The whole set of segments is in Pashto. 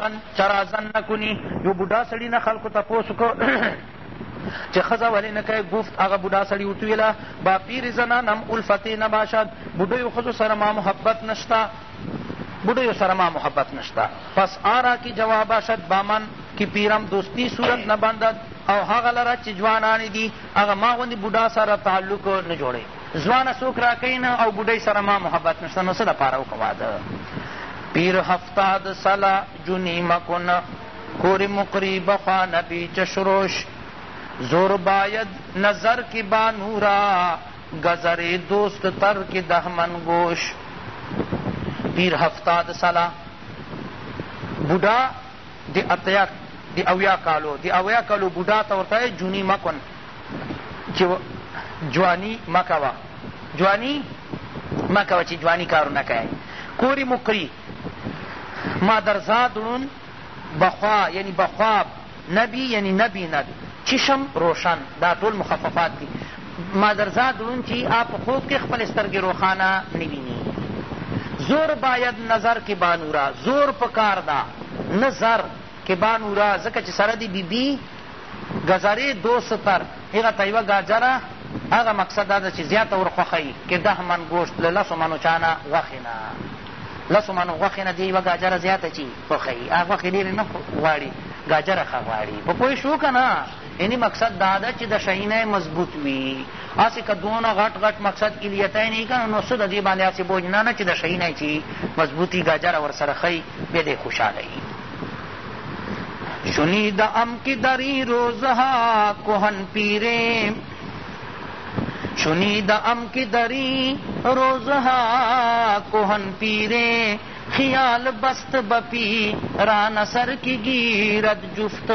امرأتن چرازن نکنی یو بوډا سړي نه خلکو تپوس وکړ چې ښځه ولې نه کوې گفت هغه بوډا سړي ورته ویله با پیر زنانم الفتې نه باشد بوډیو ښځو سره ما محبت نشته بوډیو سره ما محبت نشته پس آرا کی جواب آشد با من کی پیرم دوستی صورت نه بندد او هغه لره چې جوانانې دي هغه ما غوندې بوډا سره تعلق نه جوړوي ځوانه څوک راکوي نه او بوډۍ سره ما محبت نشته نو څه دپاره وکړه واده پیر هفتاد سلا جنی مکن کوری مقری بخوا نبی چشروش زور باید نظر کی بانورا گزر دوست تر کی دہمن گوش پیر هفتاد سلا بوډا د اتیا د اویا کالو د اویا کالو بوډا ته ورته جونی مکن چې جوانی مکوه جوانی مکوه چې جوانی کارونه کوي کوری مقری مادرزادون بخوا یعنی بخواب نبی یعنی نبیند چشم روشن دا ټول مخففات دي مادرزاد ړوند چې آپ خوب کې خپل سترګې روښانه نویني زور باید نظر کې بانورا زور پکار دا نظر کې بانورا ځکه چې سره دی بیبي ګزارې دو ستر هغه ته یوه ګاجره هغه مقصد دا ده چې زیاته ورخوښوي که ده من ګوشت له لسو منو چانه غوښې نه لسو منو غوښې نه دې یوه ګاجره زیاته چې پخوي هغه غوښې ډېرې نه غواړي ګاجره ښه غواړي په پوه شو که نه یعنې مقصد دا ده چې د شهینه مضبوط وي هسې که دونه غټ غټ مقصد الیتی نه که نو څه د دې باندې هسې بوج نه نه چې د شهینه چې مضبوطي ګاجره ورسره ښی بیا دې خوشحاله وي شنیدم که در این روزها کهن پیریم شنید ام کی دری روزها کوهن پیره خیال بست بپی ران سر کی گیرد جفت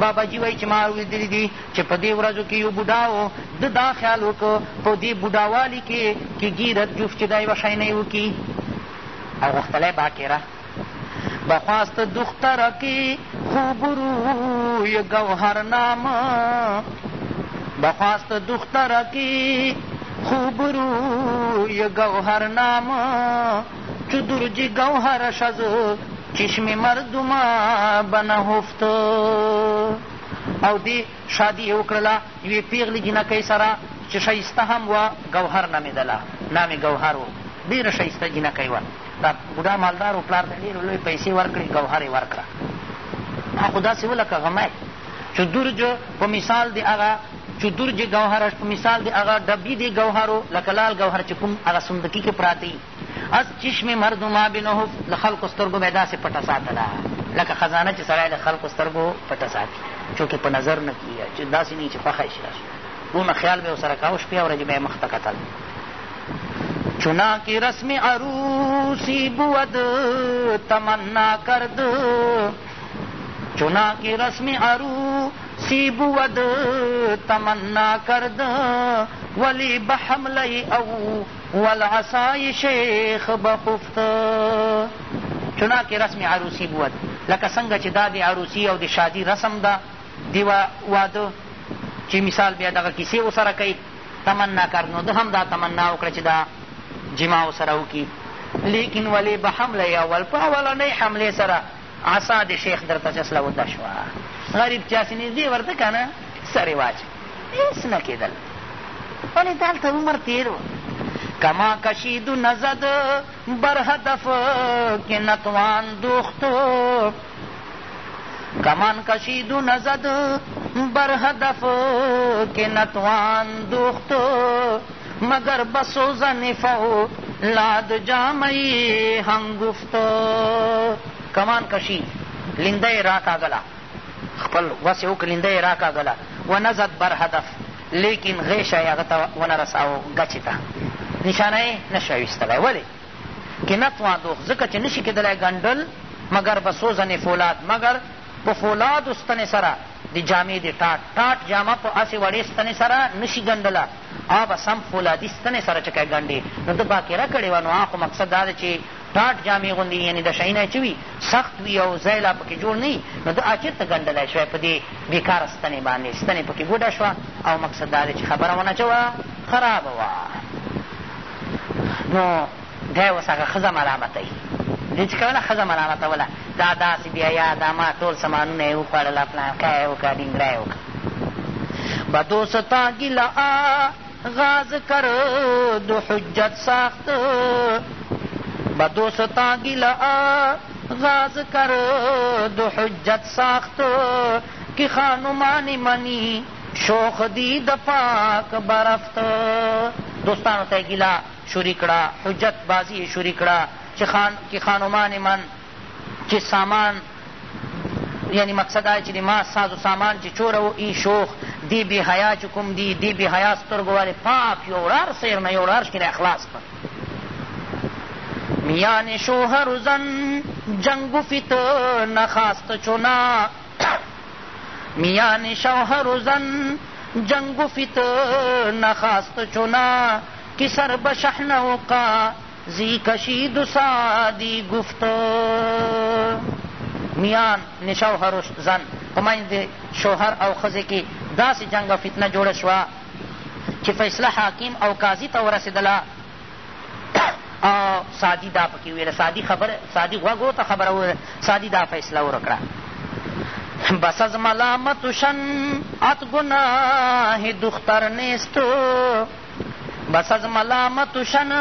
بابا جی وای چې ما اوریدلی دي چې په دې ورځو کې یو بوډا و د دا خیال وکړه په دې بوډاوالي کې کې ګیرد جفت چې دا یوه شی نه وکړي او غوښتلی باکره بخواست دختره کې خوب روی گوهر نامه بخواست دخترکی خوب روی گوهر نام چو درجی گوهرش از چشم مردما به نهفت او دې شادي یې وکړله یوې پېغلې جینکۍ سره چې ښایسته هم وه ګوهر نامېدله نام یې ګوهر و ډېره ښایسته جینکۍ وه دا بوډا مالدار و پلار ته ډېرې لوی پیسې ورکړې ګوهر یې ورکړه خو داسې و لکه غمی چې درج په مثال د هغه چې درج ګوهرش په مثال د هغه ډبي د ګوهرو لکه لال ګوهر چې کوم هغه صندقي کې پراته از چشم مرد ما بنهو د خلکو سترګو مې داسې پټه ساتله لکه خزانه چې سړی د خلکو سترګو پټه ساتي چونکې په نظر نه کېږي چې داسې نه چې پخه شي دونه خیال به یې ورسره کاوه شپې ورځې به یې مخته کتل چنا کی رسم عروسی بود تمنا کرد چنا کی رسم عروسی سی بود تمنا کرد ولی به حمله او والعصای شیخ بخفت چنانکه رسم عروسی بود لکه څنګه چې دا د عروسی او د شادي رسم ده د واده چې مثال بیا دغه کیسې ورسره کوي تمنا کرد نو ده هم دا تمنا وکړه چې دا جما ورسره وکړي لیکن ولی به حمله اول په اولنۍ حملې سره عصا د شیخ درته چسله وده شوه غریب چاسې نږدې ورته که نه سرې واچ هېڅ نه کېدل ولې دلته عمر تېر و کما کشید نزد بر هدف که نتوان دوخت کمان کشید نزد بر هدف که نتوان دوخت مگر بسوزن فو لاد جامعی هم گفت کمان کشید لنده را کاغلا خپل وسې وکړلنده یې راکاږله ونزد بر هدف لیکن غیشه یې هغه ته ونه رساو ګچې ته نشانه یې نه شي ویستلی ولې کنت واندوخ ځکه چې نشي کېدلی ګنډل مګر به څو ځنې فولاد مګر په فولادو ستنې سره د جامې د ټاټ ټاټ جامه په هسې وړې ستنې سره نشي ګنډله هغه به سم فولادي ستنې سره چې کوې ګنډې نو ده باکره کړې وه نو هغه خو مقصد دا ده چې ټاټ جامې غوندې یعنې د شی نه چې وي سخت وي او ځای لا پکې جوړ نه وي نو دا چېرته ګنډلی شوی په دې بېکاره ستنې باندې ستنې پکې ګوډه شوه او مقصد دا دی چې خبره ونه چوه خرابه وه نو دی اوس هغه ښځه ملامتوي دې چې کوله ښځه ملامتوله دا داسې بیایا دا ما ټول سامانونه یې وخوړله پلانکه یې وکړه ډینګره یې وکړه بدو ستا ګیله غاز کر دو حجت ساخت بدوستا گلا غاز کر دو حجت ساخت کی خانمان منی شوخ دی د پاک برفت دوستانو ته ګیله شوري کړه حجت بازی شوري کړه چې خان کې خانمان من چې سامان یعنی مقصد دا چې د ما ساز و سامان چې چوره و ای شوخ دی بې حیا چې کوم دی دی بې حیا سترګو والې پاک یو ورار سیر نه یو ورار شکینه خلاص کړه میان شوهر زن جنگ و فتن خواست چنا میان شوهر زن جنگ و فتن خواست چنا که سر به شحنه کا زی کشید و سادی گفت میان نشوهر زن په منځ د شوهر او ښځې کې داسې جنګ او فتنه جوړه شوه چې فیصله حاکم او قاضي ته ورسېدله او سادي دا پکې ویله سادي خبر سادي غوږ ته خبره وویله سادي دا فیصله ورکړه بس از ملامت شن ات گناه دختر نیست بس از ملامت شن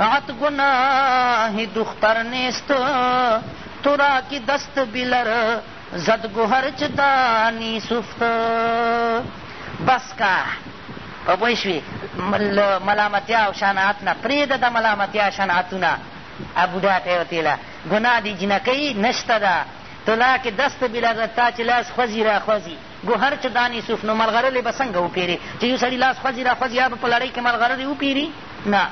ات گناه دختر نیست تو را کی دست بلر زد گوهر چه دانی سفت بس که پوه شوې ملامتیا او شناعت نه پرېږده د ملامتیا شناعتونه بوډا ته یې وتېله ګناه دې جنکۍ نشته ده طلا کې دست بلاګه تا چې لاس خوځي را خوځي ګوهر چې دانې صوف نو ملغرلې به څنګه وپېرې چې یو سړي لاس خوځي را خوځي یا به په لړۍ کې ملغرلې وپېري نه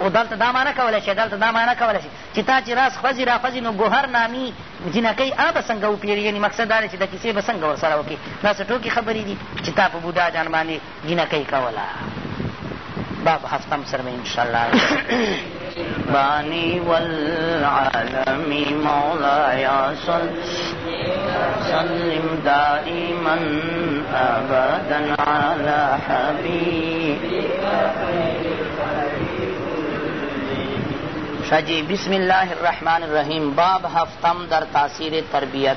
او دلته دا معنه کولی شي دلته دا معنه کولی شي چې تا چې راس خوځي را خوځي نو ګوهر نامي جنکۍ آ به څنګه وپېري یعنې مقصد دا دی چې د کیسې به څنګه ورسره وکړي داسې ټوکې خبرې دي چې تا په بوډا جان باندې جنکۍ کوله باب هفتم سره به انشاءالله بانی والعالم مولایا صل سلم دائما ابدا على حبيبك شجی بسم الله الرحمن الرحیم باب هفتم در تاثیر تربیت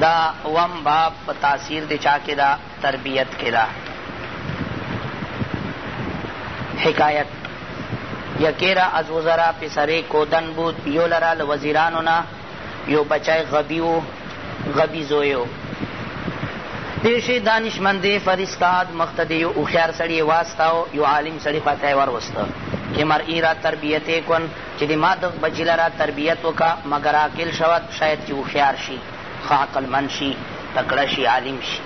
دا وم باب تاثیر د چا کې دا تربیت کې دا حکایت یکیرا از وزرا پسری کودن بود یو لرا لوزیرانونا یو بچای غبیو غبی زویو دیشی دانشمند فرستاد مختدی یو اخیار سړی واسطاو یو عالم سړی خواته وروسته چې مرئی را تربیت کن چې د ما د بچی را تربیت وکا مگر عاقل شود شاید چې هوښیار شي ښه عقلمند شي تکړه شي عالم شي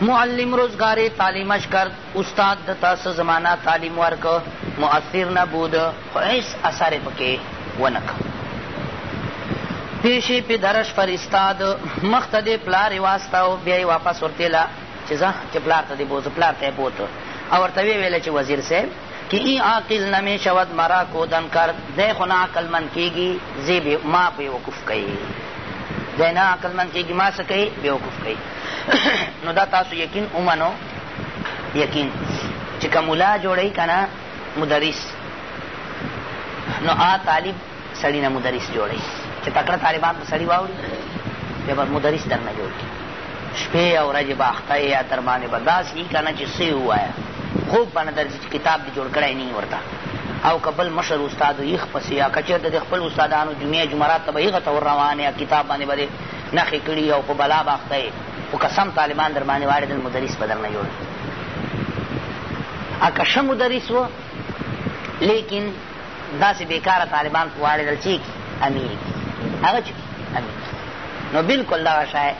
معلم روزگار تعلیمش کرد استاد دتا څه زمانہ تعلیم ورکه مؤثر نه بود خو هیڅ اثر پکې ونکه پیشی پی درش فرستاد مخ ته دې پلار یې واستاو بیا یې واپس ورته لا چې ځه چې پلار ته دې بوز پلار ته بوت او ورته وی ویل چې وزیر صاحب که این عاقل نمی شود مرا کودن کرد دی خو نه عقلمند کیږي زی ما بې وقوف کوي وینا عقلمند کېږي ما څه کوي بیوقوف کوي نو دا تاسو یقین ومنو یقین چې که ملا جوړوي که نه مدرس نو آ طالب سړي نه مدرس جوړوي چې تکړه طالبان به سړي واوړي بیا به مدرس در نه جوړ کړي شپې او ورځې به اخته یا در باندې به داسې وي که نه چې څه ووایه خوب به نه درځي چې کتاب دې جوړ کړی نه وي ورته او قبل مشر استاد یخ پسې یا که چېرته د خپل استادانو جمعې جمرات ته به هغه ته ورروان یا کتاب باندې به دې نښې کړي او په بلا به اخته یې خو که سم طالبان در باندې واړېدل مدرس به در نه جوړ ا که ښه مدرس و لیکن داسې بېکاره طالبان په واړېدل چې امیر هغه چې امیر نو بلکل دغه شی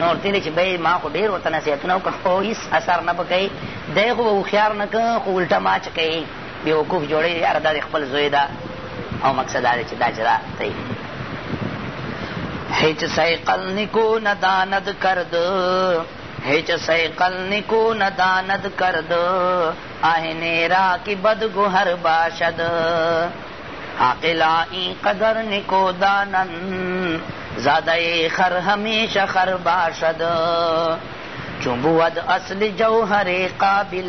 نو ورته ویلې چې بی ما خو ډېر ورته نصیحتونه وکړ خو هېڅ اثر نه به کوي دی خو به هوښیار نه که خو الټه ما چکوي بیوقوف جوړی یاره دا د خپل زوی ده او مقصد دا دی چې دا جرا تی هیچ سیقل نکو نداند کرد هیچ سیقل نکو نداند کرد آهنه را کی بدگوهر باشد عاقلا این قدر نکو دانن زاده خر همیشه خر باشد چون بود اصل جوهر قابل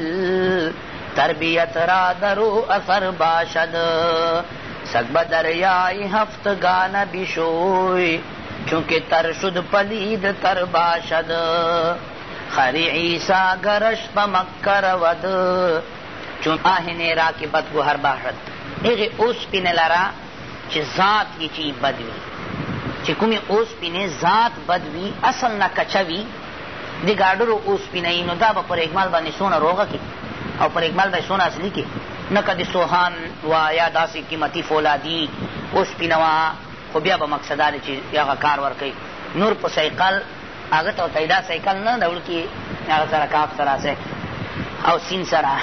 تربیت را درو اثر باشد سگب دریای هفت گان بشوی چونکه تر شد پلید تر باشد خری عیسا گرش پا مکر ود چون آهن را که بد گوهر باشد اغی اوس پین لرا چه ذات کی چی بد وی چه کمی اوس پینه ذات بد وی اصل نا کچوی دی گاڑو رو اوس پینه اینو دا با پر اکمال بانی سون روغا کی او پر اکمل به سونه اصلي کې نکه د سوهان وه یا داسې قیمتي فولادي اوسپینه وه خو بیا به مقصد دا دی چې هغه کار ورکوي نور په سیقل هغه ته ورته دا سیکل نه ده وړکي هغه سره کاف سره او سین سره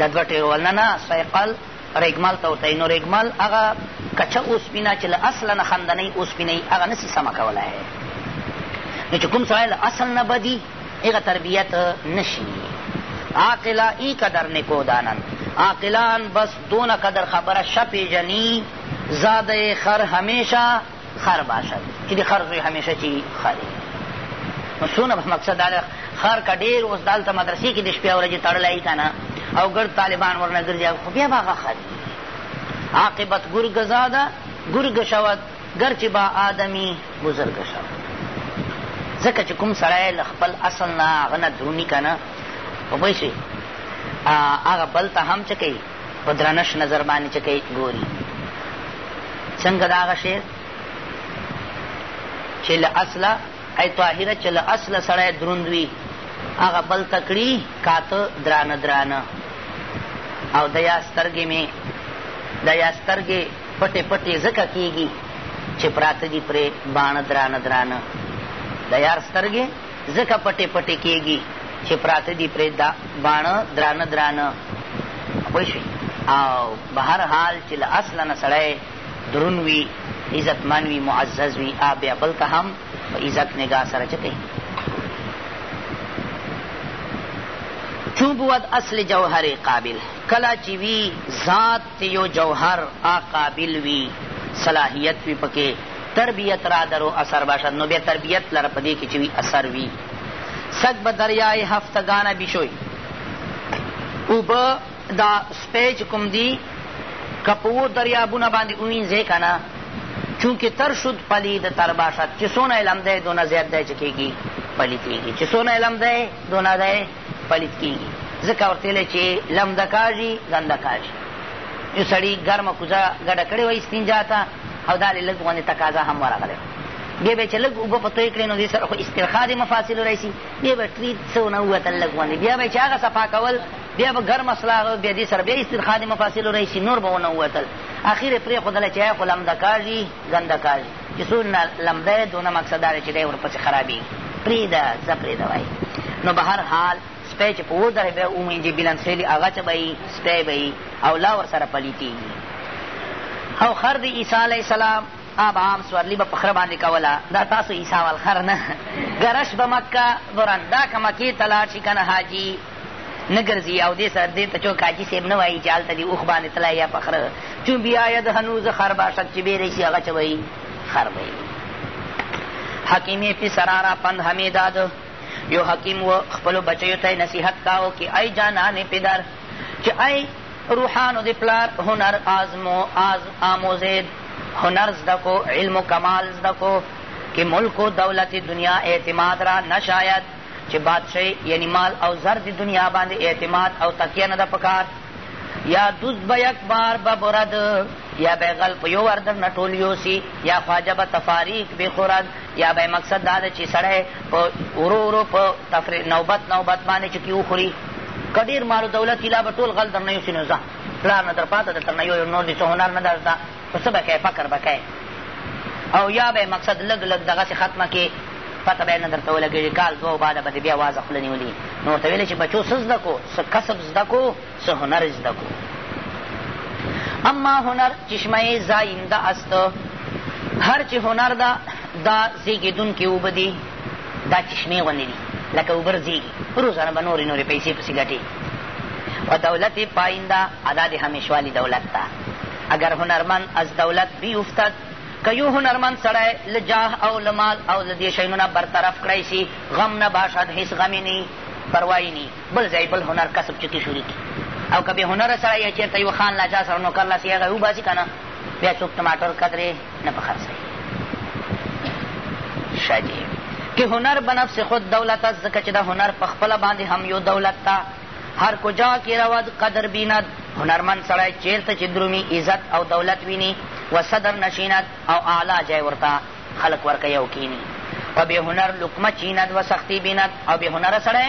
د دوه ټیرو نه نه سیقل ریګمال ته ورته نو ریګمال هغه کچه اوسپینه چې له اصله نه خندنۍ اوسپینۍ هغه نسي سمه کولی نو چې کوم سړی له اصل نه بدي هغه تربیت نشي عاقلا ای قدر نکو دانن عاقلان بس دون قدر خبره شپی جنی زاده خر همیشه خر باشد چې د خر زوی همیشه چې خر نو څونه بس مقصد دا خر که ډېر اوس دلته مدرسې کې د شپې او ورځې تړلی که نه او ګرد طالبان ورنه ګرځي خو بیا به هغه خر عاقبت ګرګ زاده ګرګ شود گرچه با آدمی بزرگ شود ځکه چې کوم سړی له خپل اصل نه هغه نه دروني که نه په پوه شوې هغه بل ته هم څه کوي په درنش نظر باندې څه کوي ګوري څنګه دا هغه شعر چې له اصله ای طاهره چې له اصله سړی دروند وي هغه بل ته کړي کاته درانه درانه او د یا سترګې مې د یا سترګې پټې پټې ځکه کېږي چې پراته دي پرې باڼه درانه درانه د یار سترګې ځکه پټې پټې کېږي چې پراته دي پرې دا باڼه درانه درانه پوه شوي او به هر حال چې له اصله نه سړی درون وي عزتمن وي معزز وي آ بیا بل ته هم په عزت نگاه سره چه کوي چون بود اصل جوهر قابل کله چې وي ذات یو جوهر آ قابل وي صلاحیت وي پکې تربیت را درو اثر باشد نو بیا تربیت لره په دې کې چې وي اثر وي سگ به دریای هفتگانه بیشوی اوبه دا سپی چې کوم دي که په اوو دریابونه باندې ووینځې که نه چونکې تر شد پلید تر باشد چې څونه علم دی دونه زیات دی چې کېږي پلید کېږي چې څونه علم دی دونه دی پلید کېږي ځکه ورته ویلی چې لمده کاږي ګنده کاږي یو سړي ګرمه کوزه ګډه کړې وه استنجا ته او دا لږ غوندې تقاضا هم ورغلی وه بیا به چې لږ اوبه په توی کړې نو دې سره خو استرخا د مفاصلو راشي بیا به ټري څه ونه ووتل لږ باندې بیا به چې هغه صفا کول بیا به ګرم اصلاح بیا دې سره بیا استرخا د مفاصلو راشي نور به ونه ووتل اخر یې پرېښودله چې خو لمده کار دي ګنده کار دي چې څو لمده دونه مقصد دا دی چې دی ورپسې خرابېږي پرېږده څه پرېږده وایي نو به هر حال سپی چې په ودرې به ومینځي بلند خېلي هغه څه به یي سپی به یي او لا ورسره پلیتېږي او خر د عیسی علیه السلام آب عام سورلی به پخره باندې کوله دا تاسو عیسی والخر نه ګرش به مکه برن دا که مکې ته لاړ شي که نه حاجي نه ګرځي او دې سره دې ته چوک حاجي صاحب نه وایي چې هلته دې اوښ باندې تلای یا پخره چون بیاید هنوز خر باشد چې بیری شي هغه څه به خر به حکیمې پې سرارا پند همې داد یو حکیم و خپلو بچیو ته نصیحت کاو کې ای جانانې پدر چې ای روحانو د پلار هنر آزمو آز آموزید هنر زده کو علم و کمال زده کو که ملک و دولت دنیا اعتماد را نشاید چې بادشاہ یعنی مال او زر دی دنیا باندې اعتماد او تکیه نه ده پکار یا دوز به یک بار به برد یا به غل په یو وردر نه ټول یوسي یا خواجه به تفاریق بخورد یا به مقصد دا ده چې سړی په ورو ورو په نوبت نوبت باندې چې کې وخوري که ډېر مالو دولت وي لا به ټول غل در نه یوسي نو ځه پلار نه در پاته درته نه یو نور دې څه هنر نه در په څه به کوې فکر به کوې او یا به مقصد لږ لږ دغسې ختمه کې پته به یې نه درته ولګېږي کال دوه بعده به دې بیا وازه خوله نیولي نو ورته ویلې چې بچو څه زده کړو څه کسب زده کړو څه هنر زده کړو اما هنر چشمه زاینده است هر چې هنر ده دا زیږېدونکې اوبه دي دا چشمې غوندې دي لکه اوبه رزېږي روزانه به نورې نورې پیسې پسې ګټي و دولت پاینده ادا د همیشوالي دولت ته اگر هنرمند از دولت بیوفتد که یو هنرمند سړی له جاه او له مال او له دې شیونو نه برطرف کړی سي غم نه باشد هیڅ غمې نی پروایي نی بل ځای بل هنر کسب چکې شروع کړي او که بې هنره سړی یا چېرته یو خان لاچا سره نوکر لاسي هغه وباسي که نه بیا څوک ټماټر قدرې نه په خرڅوي شاجي که هنر به نفس خود دولت ځکه چې د هنر په خپله باندې هم یو دولت ته هر کجا کې رود قدر بیند هنرمند سړی چیرته چې درومي عزت او دولت ویني و صدر نشیند او اعلی جای ورته خلق ورکه یو کینی و بې هنر لقمه چیند و سختی بیند او بې هنره سړی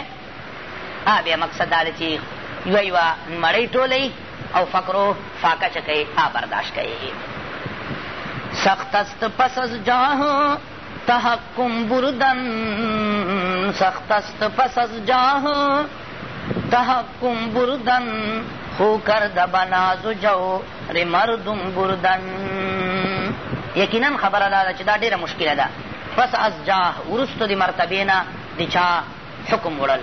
بیا مقصد دا چې یوه یوه مړۍ ټولی او فقرو فاقه چکوي آ برداشت کوي سخت است پس از جاه تحکم بردن سخت است پس از جاه تحکم بردن خو کرده بناز و جور مردم بردن یقینا خبره دا ده چې دا ډېره مشکله ده پس از جاه وروستو د مرتبې نه د چا حکم وړل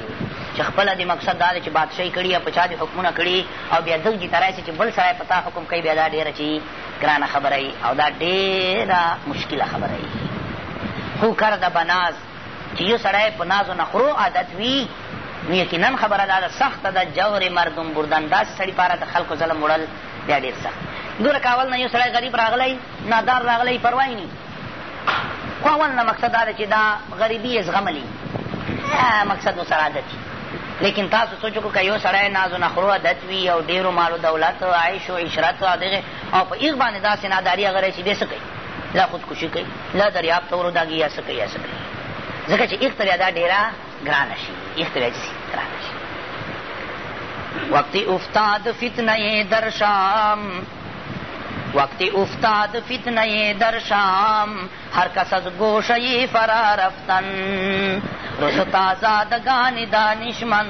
چې خپله د مقصد دا ده چې بادشاهي کړي او په چا د حکمونه کړي او بیا دلجې ته راشي چې بل سړی په تا حکم کوي بیا دا ډېره چې ګرانه خبره او دا ډېره مشکله خبره وي خو کرده به ناز چې یو سړی په نازو نخرو عادت وي نو یقینا خبره دا ده سخته ده جور مردم بردن داسې سړي پاره د خلکو ظلم وړل بیا ډېر سخت ګوره که اول نه یو سړی غریب راغلی نادار راغلی پروا نه خو اول نه مقصد دا ده چې دا غریبي یې زغملی مقصد ورسره عادت لیکن تاسو سوچ وکړو که یو سړی نازو نخرو عادت وي او ډېرو مالو دولت عیش و عشرت او دغې او په هېغ باندې داسې ناداري هغه راشي بیا څه کوي لا خودکشي کوي لا دریاب ته وروداږي یا څه کوي یا څه کوي ځکه چې هېغ ته بیا دا ډېره گرانشی اس طرح سے گرانشی وقتی افتاد فتنہ در شام وقتی افتاد فتنہ در شام ہر کس از گوشی فرا رفتن رستا زادگان دانشمن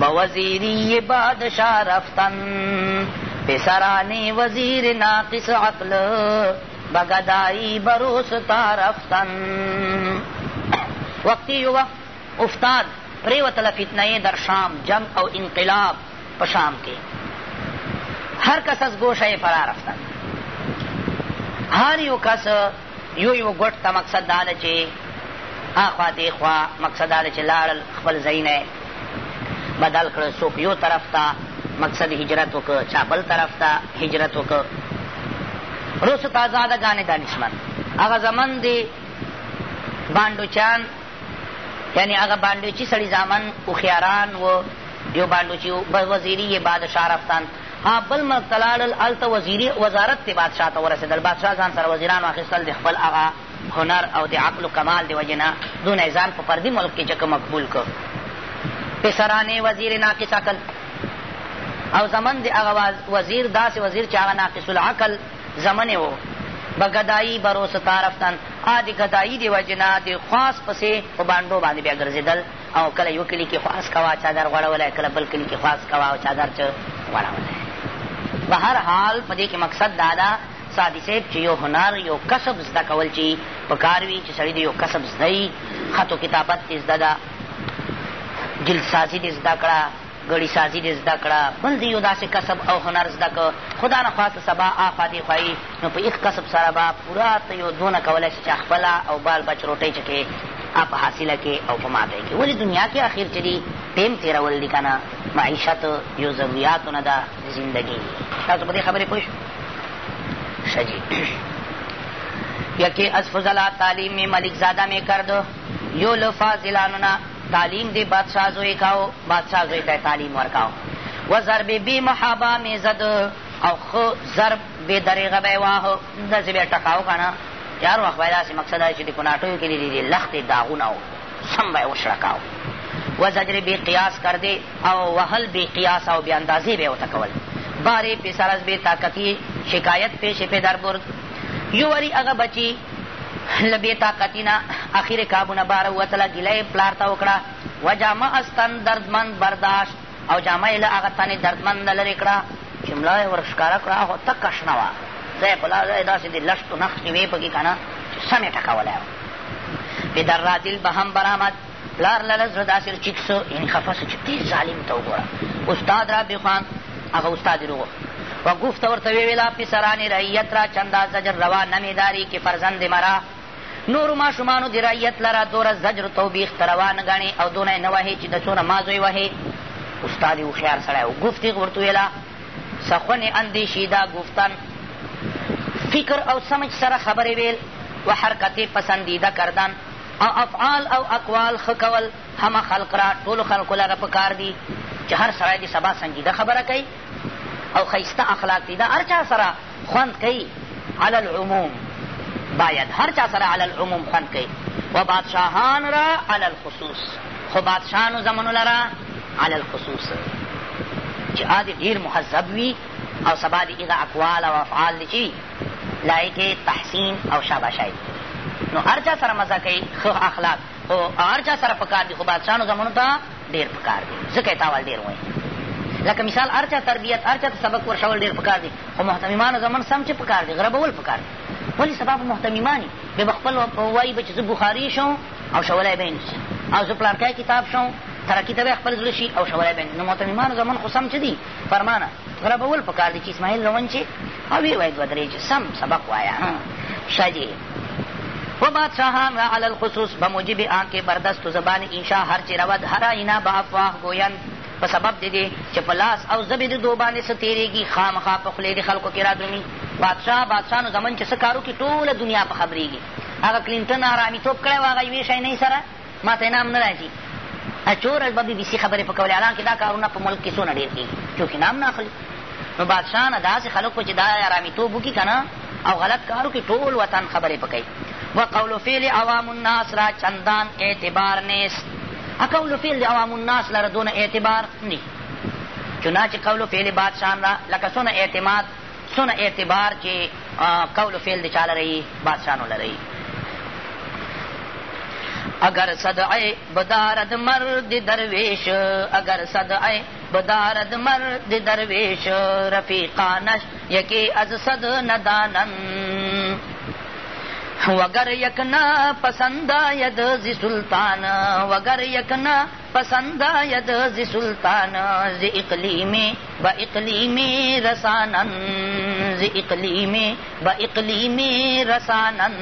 بوزیری بادشاہ رفتن پسرانی وزیر ناقص عقل بگدائی بروستا رفتن وقتی وقت افتاد پریوتله فتنه در شام جنگ او انقلاب په شام کې هر کس از گوشه فرا رفتن هر یو کس یو یو ګټ ته مقصد داله چې آخوا دیخوا مقصد داله چې لاړل خپل ځایونه بدل کړه څوک یو طرف ته مقصد هجرت وکړه چا بل طرف ته هجرت وکړه روس تازاده گانه دانشمند هغه زمن دی بانډوچان یعنی هغه بانډوچي سړي زامن هوښیاران و یو بانډوچي وزیري یې بادشاه رفتند ها بل ملک ته لاړل هلته وزیري وزارت دی بادشاه ته ورسېدل بادشاه ځان سره وزیران واخیستل د خپل هغه هنر او د عقل و کمال د وجې نه دونه ځان په فردي ملک کې چکه مقبول کړ پسرانې وزیر ناقص عقل او زمن د هغه وزیر داسې وزیر چې هغه ناقص العقل زمنې و به ګدایي بروس طرفتن ا د ګدایي د وجې نه د خواس پسې په بانډو باندې بیا ګرځېدل او کله یو کلي کې خواس کوه چادر غوړولی کله بل کلي کې خواس کوه او چادر چه غوړولی په هر حال په دې کې مقصد دا ده سادي صاحب چې یو هنر یو کسب زده کول چې پکار وي چې سړی د یو کسب زده خط و کتابت دې زده ده جلد سازي دې زده کړه غړي سازي دې زده کړه بل دې یو داسې کسب او هنر زده کړه خدا نه خواسته سبا آخوا دې خوایي نو په هېڅ کسب سره به پوره ته یو دونه کولی شي چې خپله او بال بچ روټۍ چکې په حاصله کې او په ماته کې ولې دنیا کې اخیر چې دي ټیم تېرول دي که نه معیشت یو ضروریاتو نه ده زندګي تاسو په دې خبرې پوه شو ښه جي یکی از فضلا تعلیم میں ملک زادہ میں کرد یو لفاظلانونا تعلیم دی بادشاہ زوی کاو بادشاہ زوی ته تعلیم ورکاو و ضرب بی محابا میزد او خو ضرب بی دریغه به واه داسې بیا ټکاو که نه یار وخت باید داسې مقصد دی چې د کوناټیو کې لیدي لختې داغونه و سم به یې وشړکاو و زجر بی قیاس کردی او وهل بی قیاس او بی اندازې به یې ورته کول بارې پسر از بی طاقتي شکایت پیش پې در برد یووری هغه بچي لبې طاقتینا اخیر کابونه باره وتله ګیله یې پلار ته وکړه وجامه استن دردمند برداشت او جامه یې له هغه تنې دردمند نه لرې کړه چې ملا یې ور ښکاره کړه خو تکه شنه وه ځای په لاځای داسې د لشتو نښې وې پکې که نه چې سم یې ټکولی و بې درادل به هم برآمد پلار لله زړه داسې چیک سو یعنې خفه سو چې دې ظالم ته وګوره استاد را بېخوان هغه استاد یې روغو و گفت ورته ویلا پسران رعیت را چند زجر روا نمیداری که فرزند مرا نورو ماشومانو درایت لره دوره زجر توبیخ ته روا نه ګڼي او دونه یې نه وهې چې د څونه مازوی وهې استاد یې هوښیار سړی و ګفتیغ ورته ویله سخونې اندیشې دا گفتن فکر او سمج سره خبرې ویل و حرکت پسندیده کردن او افعال او اقوال ښه کول همه خلق را ټولو خلقو لره پکار دي چې هر سړی د سبا سنجیده خبره کوي او ښایسته اخلاق دي دا هر چا سره خوند کوي علی العموم باید هر چا سره علی العموم خوند کوي و بادشاهان را علی الخصوص خو بادشاهانو زمنو لره علی الخصوص چې آدې ډېر مهذب وي او سبا د هغه اقوال او افعال دي چې لایق تحسین او شاباشی نو هر چا سره مزه کوي ښه اخلاق خو هر چا سره پکار دي خو بادشاهانو زمنو ته ډېر پکار دي ځکه یې تاوال ډېر وایي لکه مثال هر چا تربیت هر چا ته سبق ورښول ډېر پکار دی خو محتمیمانو زمن سم چې پکار دی غربول پکار دی ولې سبا به محتمیمان یي بیا به خپل وایي به چې زه بخاري شم او شولی به او زه پلانکی کتاب شم ترقي ته به خپل زړه شي او شولی به نو محتمیمانو زمن خو سم چې دي فرمانه غربول پکار دی چې اسماعیل لون چې او ویې وایي دوه درې چې سم سبق وایه ښه جي و بادشاهان را علی الخصوص بموجب آنکه بردست و زبان اینشا هر چه رود هر آینا به افواه گویند په سبب د دې چې په لاس او ژبې د دو باندې څه تېرېږي خامخا په خولې د خلکو کې را درومي بادشاه بادشاهانو زمن چې څه کارو کې ټوله دنیا په خبرېږي هغه کلینټن آرامیتوب کړی و هغه یوې شینۍ سره ما ته انعام نه را ځي چور به بي بي سي خبرې په کولې حالانکې دا کارونه په ملک کې څونه ډېر کېږي چونکې نام نه اخلي نو بادشاه نه داسې خلکو چې دا آرامیتوب وکړي که نه او غلط کارو کې ټول وطن خبرې پکوي و قول فعل عوام الناس را چندان اعتبار نیست قول فعل د عوام الناس لره دونه اعتبار نه چنانچه قول فعل بادشان را لکه څونه اعتماد څونه اعتبار چې قول فعل د چا لره یي بادشانو لره یي اگر صدعه بدارد مرد درویش اگر صدعه بدارد مرد درویش رفیقانش یکی از صد ندانن وگر یکنا پسند آید زی سلطان وگر یکنا پسند آید زی سلطان زی اقلیم با اقلیم رسانن زی اقلیم با اقلیم رسانن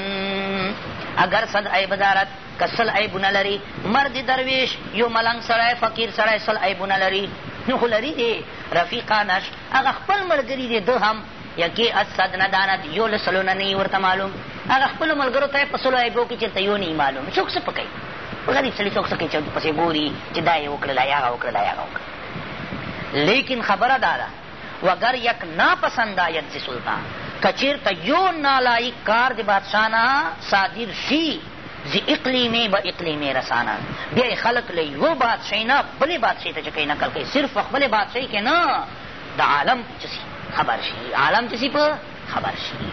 اگر صد عیب دارد کسل عیبونه لري مرد درویش یو ملنګ سړی فقیر سړی سل عیبونه لري نو خو لري دی رفیقانش هغه خپل ملګري دی ده هم یکی اسد نه دانت یو له سلو نه نه ورته معلوم هغه خپلو ملګرو ته یې په سلو عیبو کې چېرته یو نه معلوم څوک څه په کوي غریب سړي څوک څه کوي چې پسې ګوري چې دا یې وکړه دا یې هغه وکړه دا یې هغه وکړه لیکن خبره دا ده وگر یک ناپسنده یک سلطان که چېرته یو نالایق کار د بادشاه نه صادر شي زی اقلیمې به اقلیمې رسانه بیا خلق له یو بادشاهۍ نه بلې بادشاهۍ ته چې کوي نقل کوي صرف خپلې بادشاهۍ کې نه د عالم چسي خبر شي عالم چې په خبر شي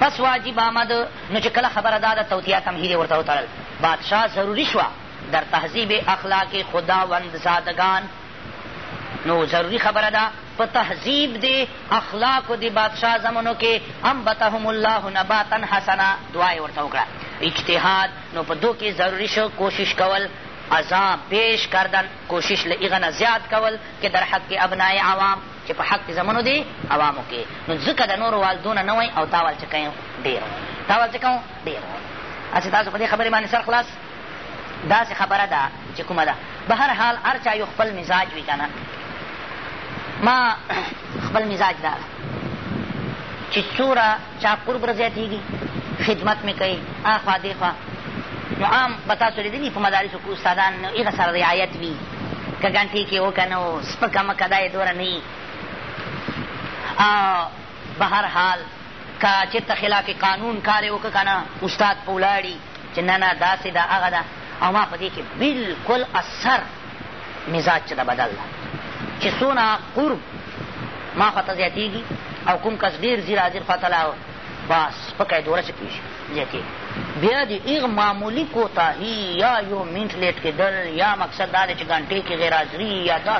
پس واجب آمد نو چې کله خبره دا ده توتیا تمهیر ورته وتړل بادشاه ضروري شوه در تهذیب اخلاق خداوند زادگان نو ضروری خبره ده په تهذیب دی اخلاقو د بادشاه زمنو کې انبتهم الله نباتا حسنا دعا یې ورته وکړه اجتهاد نو په دو کې ضروري شو کوشش کول عذاب پیش کردن کوشش له هغه نه زیات کول که در حق ابنای عوام چې په حق زمنو دی عوامو کې نو ځکه د نورو وال دونه نه وای او دا وال چې کوم ډېر دا وال چې کوم ډېر هسې تاسو په دې خبرې باندې سر خلاص داسې خبره ده چې کومه ده به هر حال هر چا یو خپل مزاج وي که ما خپل مزاج دا چې څوره چا قرب را زیاتېږي خدمت مې کوي اخوا دېخوا نو عام به تاسو لیدلي په مدارسو کې استادان هغه سره رعایت وي که ګنټې کې وکه نه سپکه مکه دا یې دوره نه به هر حال که چېرته خلاف قانون کار یې وکړه که نه استاد په ولاړي چې نه نه داسې ده هغه ده او ما په دې کې بلکل اثر مزاج چې ده بدل ده چې څونه قرب ما خواته زیاتېږي او کوم کس ډېر ځیر حاضر خواته لاوه باس سپکی دوره چې پېږي زیاتېږي بیا د هغه معمولي کوتاهي یا یو منټ لیټ کېدل یا مقصد دا دی چې ګنټې کې غیر حاضري یا دا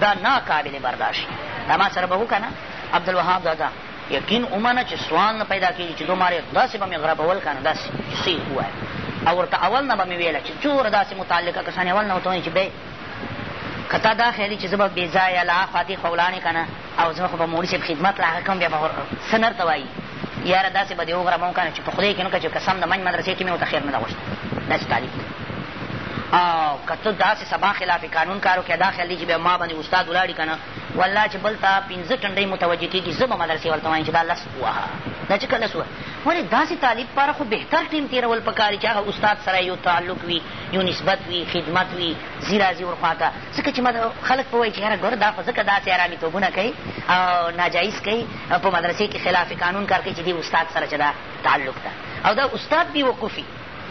دا ناقابل برداشت دا ما سره به وکړه نه عبدالوهاب دادا یقین ومنه چې سوال نه پیدا کېږي چې دومارې داسې به مې غربول که نه داسې چې څه یې ووایه او ورته اول نه به مې ویله چې څومره داسې متعلقه کسان اول نه ورته وایي چې بی که تا دا خیالي چې زه به بې ځایه لا فاتح خولانې که نه او زه خو به مولي صاحب خدمت لا هغه کوم بیا به څه نرته وایي یاره داسې به دې وغربوم که نه چې په خدای کې نه که چې قسم د منج مدرسې کې مې ورته خیر نه ده غوښته داسې تعلیف او که ته داسې سبا خلافې قانون کار وکړې دا خیال دی چې بیا ما باندې استاد ولاړي که نه والله چې بل ته پنځه ټنډۍ متوجه کېږي زه به مدرسې ورته وایم چې دا لس ووهه دا چې که لس ووهه ولې داسې طالب پاره خو بهتر ټیم تېرول پکار چې هغه استاد سره یو تعلق وي یو نسبت وي خدمت وي ځي راځي ورخوا ته ځکه چې خلک به وایي چې یاره ګوره دا خو ځکه داسې حرامیتوبونه کوي او ناجایز کوي په مدرسې کې خلاف قانون کار کوي چې دې استاد سره چې دا تعلق ده او دا استاد بې وقوفي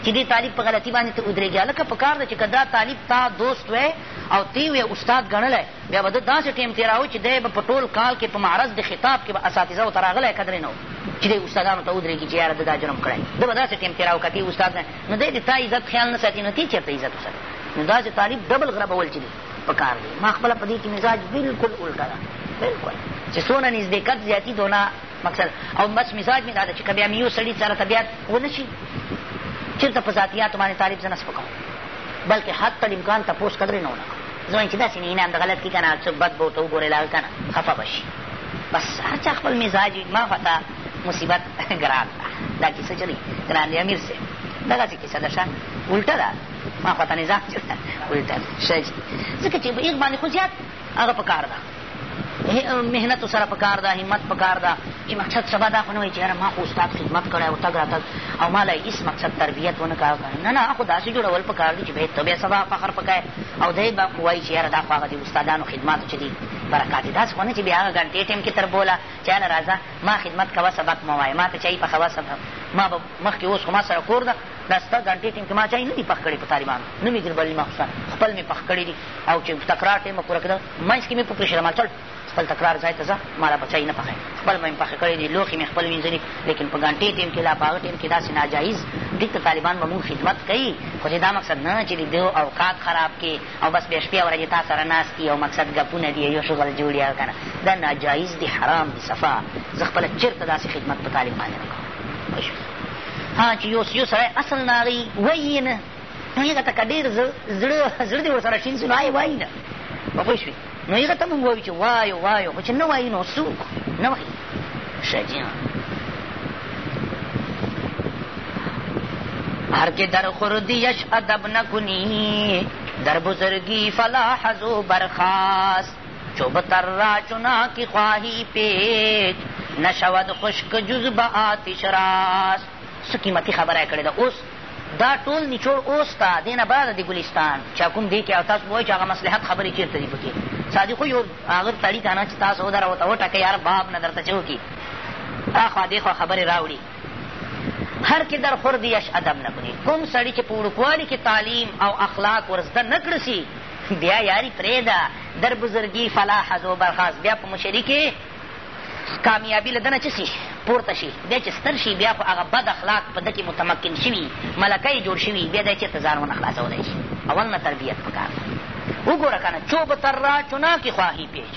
چې دې طالب په غلطي باندې ته ودرېږي هلکه په کار ده چې که دا طالب تا دوست وی او تی وی استاد ګڼلی بیا به ده داسې ټیم تېراوه چې دی به په ټول کال کې په معرض د خطاب کې به اساتذهو ته راغلی قدرې نه چې دی استادانو ته ودرېږي چې یاره ده دا جرم کړی ده به داسې ټیم تېراوه که تی استاد نه نو دی د تا عزت خیال نه ساتي نو تی چېرته عزت وساتي نو داسې طالب ډبل غربول چې دی په کار دی ما خپله په دې کې مزاج بالکل الټه ده بالکل چې څونه نزدېکت زیاتي دونه مقصد او بس مزاج مې دا ده چې که بیا مې یو سړي سره طبیعت ونه شي چېرته په ذاتیاتو باندې طالب زه نه سپکوم بلکې حتی الامکان تپوس قدرې نه ونه زه وایم چې داسې نه اینه همده غلط کړي که نه څه بد به ورته وګورې لاغه که نه خفه به شي بس هر چا خپل مزاج ما خو ته مصیبت ګران دا کیسه چې دی ګران دی امیر صاحب دغسې کیسه ده ښه الټه ده ما خو ته نظام چې ده الټه ده ښه ځکه چې په ایغ باندې خو زیات هغه په کار ده محنت سره پکار ده همت پکار ده ای مقصد سبا دا خو نه وایي چې یاره ما خو استاد خدمت کړی او تګ راتګ او ما له هېڅ مقصد تربیت ونه کار نه نه خو داسې جوړول پکار دي چې بیا ته بیا سبا فخر پکای او دی به خو وایي چې یاره دا خو هغه د استادانو خدماتو چې دي برکات دي داسې خو نه چې بیا هغه ګنټې ټایم کې تر بوله چې یاره راځه ما خدمت کوه سبق مه وایه ما ته چای پخوه سبق ما به مخکې اوس خو ما سره کور ده دا ستا ګنټې ټایم کې ما چای نه دي پخ کړی په طالبانو نه مې ګربلي ما خپل مې پخ کړي دي او چې تکرار ټایم پوره کړه منځ کې مې پوپرې شرمال چل خپل تکرار ځای ته ځه ما را بچی نه پخوې خپل به مې پخې کړی دي لوښي مې خپل وینځلي لیکن په ګنټې ټیم کې لا په هغه ټیم کې داسې ناجایز دلته طالبان به مونږ خدمت کوي خو چې دا مقصد نه چې د دو اوقات خراب کې او بس بیا شپې او ورځې تا سره ناست او مقصد ګپونه دي یو شغل جوړ یا که نه دا ناجایز دي حرام دي صفا زه خپله چېرته داسې خدمت په طالب باندې نه کوم ها چې یو یو سړی اصل نه هغوی وایي نه هغه ته که ډېر زړه زړه دې ورسره شین سي نو هغې وایي نه په پوه شوې نو هغه ته مونږ وایو چې وایو وایو خو چې نه وایو نو څوک نه وایي شجیان هر که در خردیش ادب نکنی در بزرگی فلاحز و برخاست چوب تر را چنا کی خواهی پیچ نشود خشک جز به آتش راست څه قیمتي خبره کړې ده اوس دا ټول نچوړ اوس ته دې نه بعد د ګلستان چا کوم دی کې او تاسو به وایي چې هغه مصلحت خبرې چېرته دي پکې صادقو یو هغه سړي که نه چې تاسو ودروت وټکئ هر باب نه درته چې وکړي اخوا دېخوا خبرې راوړي هر کې در خور یش ادب نه کني کوم سړي چې په وړوکوالي کې تعلیم او اخلاق ورزده نه کړه سي بیا یاري پرېږده در بزرګي فلاح زو برخاست بیا په مشري کې کامیابي له ده نه څه سي پورته شي بیا چې ستر شي بیا خو هغه بد اخلاق په ده کې متمکن شوي ملکه یې جوړ شوي بیا دی چېرته ځان ونه خلاصولی شي اول نه تربیت پکار ده وګوره که نه چوب تر را چناکې خواهي پیچ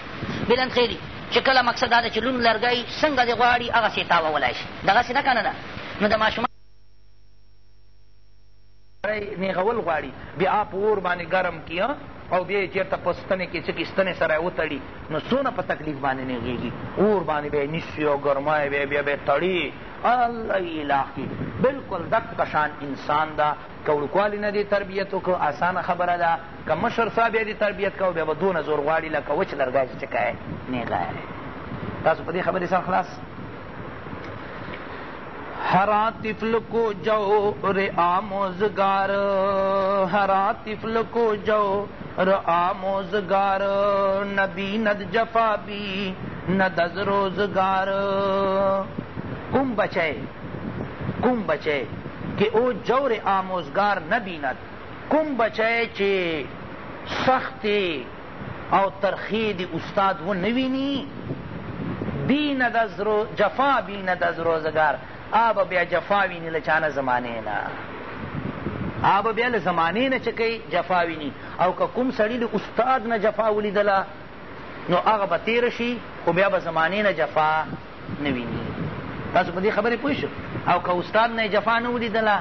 بلند خیري چې کله مقصد دا ده چې لون لرګی څنګه دې غواړي هغسې یې تاوولی شي دغسې نه که نه ده نو د ماشومان نیغول غواړي بیا په اور باندې ګرم کیا او بیا یې چېرته په ستنې کې څه کې ستنې سره وتړي نو څونه په تکلیف باندې نیغېږي اور باندې بیا یې نیسي او ګرمای بیا بیا به یې تړي الله علاقې بلکل دک کشان انسان دا که وړوکوالی نه دی تربیت وکړو اسانه خبره ده که مشر صاحب یې دی تربیت کوو بیا به دونه زور غواړي لکه وچ لرګی چې چکه نیغه تاسو په دې خبرې سره خلاص ہرا طفل کو جو رے آموزگار ہرا طفل کو جو رآموزگار نبی ند جفا بھی ند از روزگار کم بچے کم بچه که او جور آموزگار نبیند کم بچه چه سخت او ترخید استاد و نوینی بیند از رو جفا بیند از روزگار آب بیا جفا وینی لچانه زمانه نه آب بیا لزمانه نه چکی جفا وینی او که کوم سړي د استاد نه جفا ولیدله نو هغه به تېره شي خو بیا به زمانې نه جفا نه ویني تاسو په دې خبرې پوه شئ او که استاد نه جفا نه ولیدله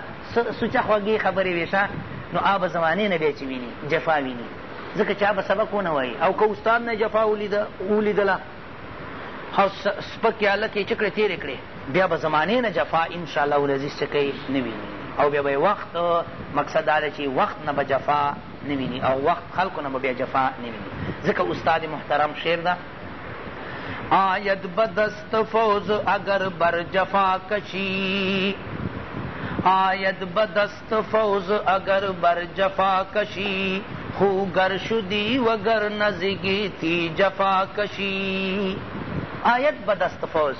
سوچه خوږې خبرې ویشه نو آب زمانې نه بیا چې ویني جفا ویني ځکه چې به سبق ونه وایي او که استاد نه جفا ولیدله او سپکې هلکې چې کړې تېرې کړې بیا به زمانې نه جفا انشاءالله العزیز څه کوي نه ویني او بیا به وخت مقصد دا چې وخت نه به جفا نه ویني او وخت خلکو نه به بیا جفا نه ویني ځکه استاد محترم شعر ده آید بدست فوز اگر بر جفا کشی آید بدست فوز اگر بر جفا کشی خو گر شدی وگر نزگی تی جفا کشی آید بدست فوز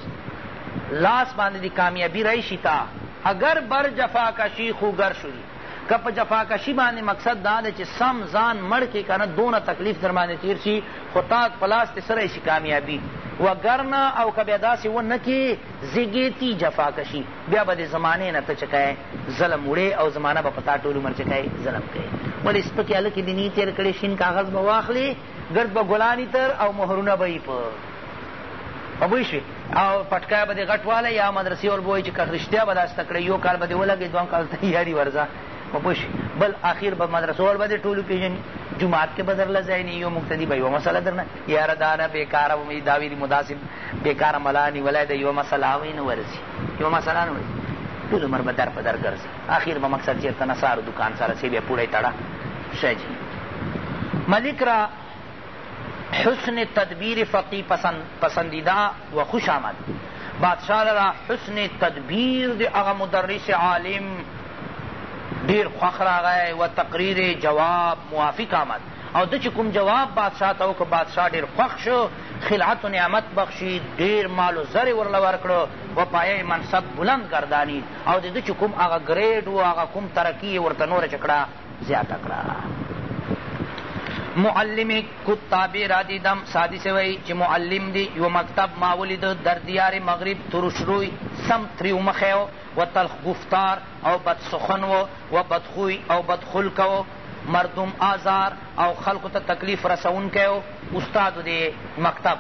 لاس باندې دی کامیابی رئیشی تا اگر بر جفا کشی خو گر شدی کپ جفاکشی باندې مقصد دا دی چې سم ځان مړ کې کنه دونه تکلیف در باندې تیر شي خو تاک پلاس تې سره شي کامیابي وگرنه او که بیا داسې ونه کې زیږېتي جفاکشي بیا به د زمانې نه ته چکی ظلم وړې او زمانه به په تا ټول عمر چکی ظلم کوې ولې سپکې هلکې دې نی تېر کړې شین کاغذ به واخلې ګرد به ګلانې تر او مهرونه به یې په پوه شوې او پټکی به دې غټ والی یا مدرسې ور به وایي چې که رښتیا به داسې ته کړی یو کال به دې ولګې دویم کال ته یاري ورځه په پوه شي بل اخر به مدرسو ور باندې ټولو پېژني جومات کې به درله ځای نه یو مقتدي به یوه مسله درنه یاره دا نه بېکاره ومې دا ویلي مداسم بېکاره ملا نیولی ده یوه مسله وی نه ورځي یوه مسله نه ورځي ټول عمر به در په در ګرځي اخر به مقصد چېرته نسارو دکان سره سې بیا پوړی تړه ښه جي ملک را حسن تدبیر فقی پسند پسندیده و خوش آمد بادشاه را حسن تدبیر د هغه مدرس عالم ډیر خوښ راغی و تقریر جواب موافق آمد او د چې کوم جواب بادشاه ته وکړه بادشاه ډېر خوښ شو خلعت و نعمت بخشید ډېر مال و زر ورله ورکړه و پایه منصب بلند ګردانید او د ده چې کوم هغه ګریډ و هغه کوم ترقي یې ورته نوره چې کړه زیاته کړه معلمی کتابی را دیدم سادی سوی چې معلم دی یو مکتب ما ولید در دیار مغرب ترشروی سم تریو مخیو و تلخ گفتار او بدسخن و و بدخوی او بدخلک و مردم آزار او خلقو ته تکلیف رسون کیو استاد دی مکتب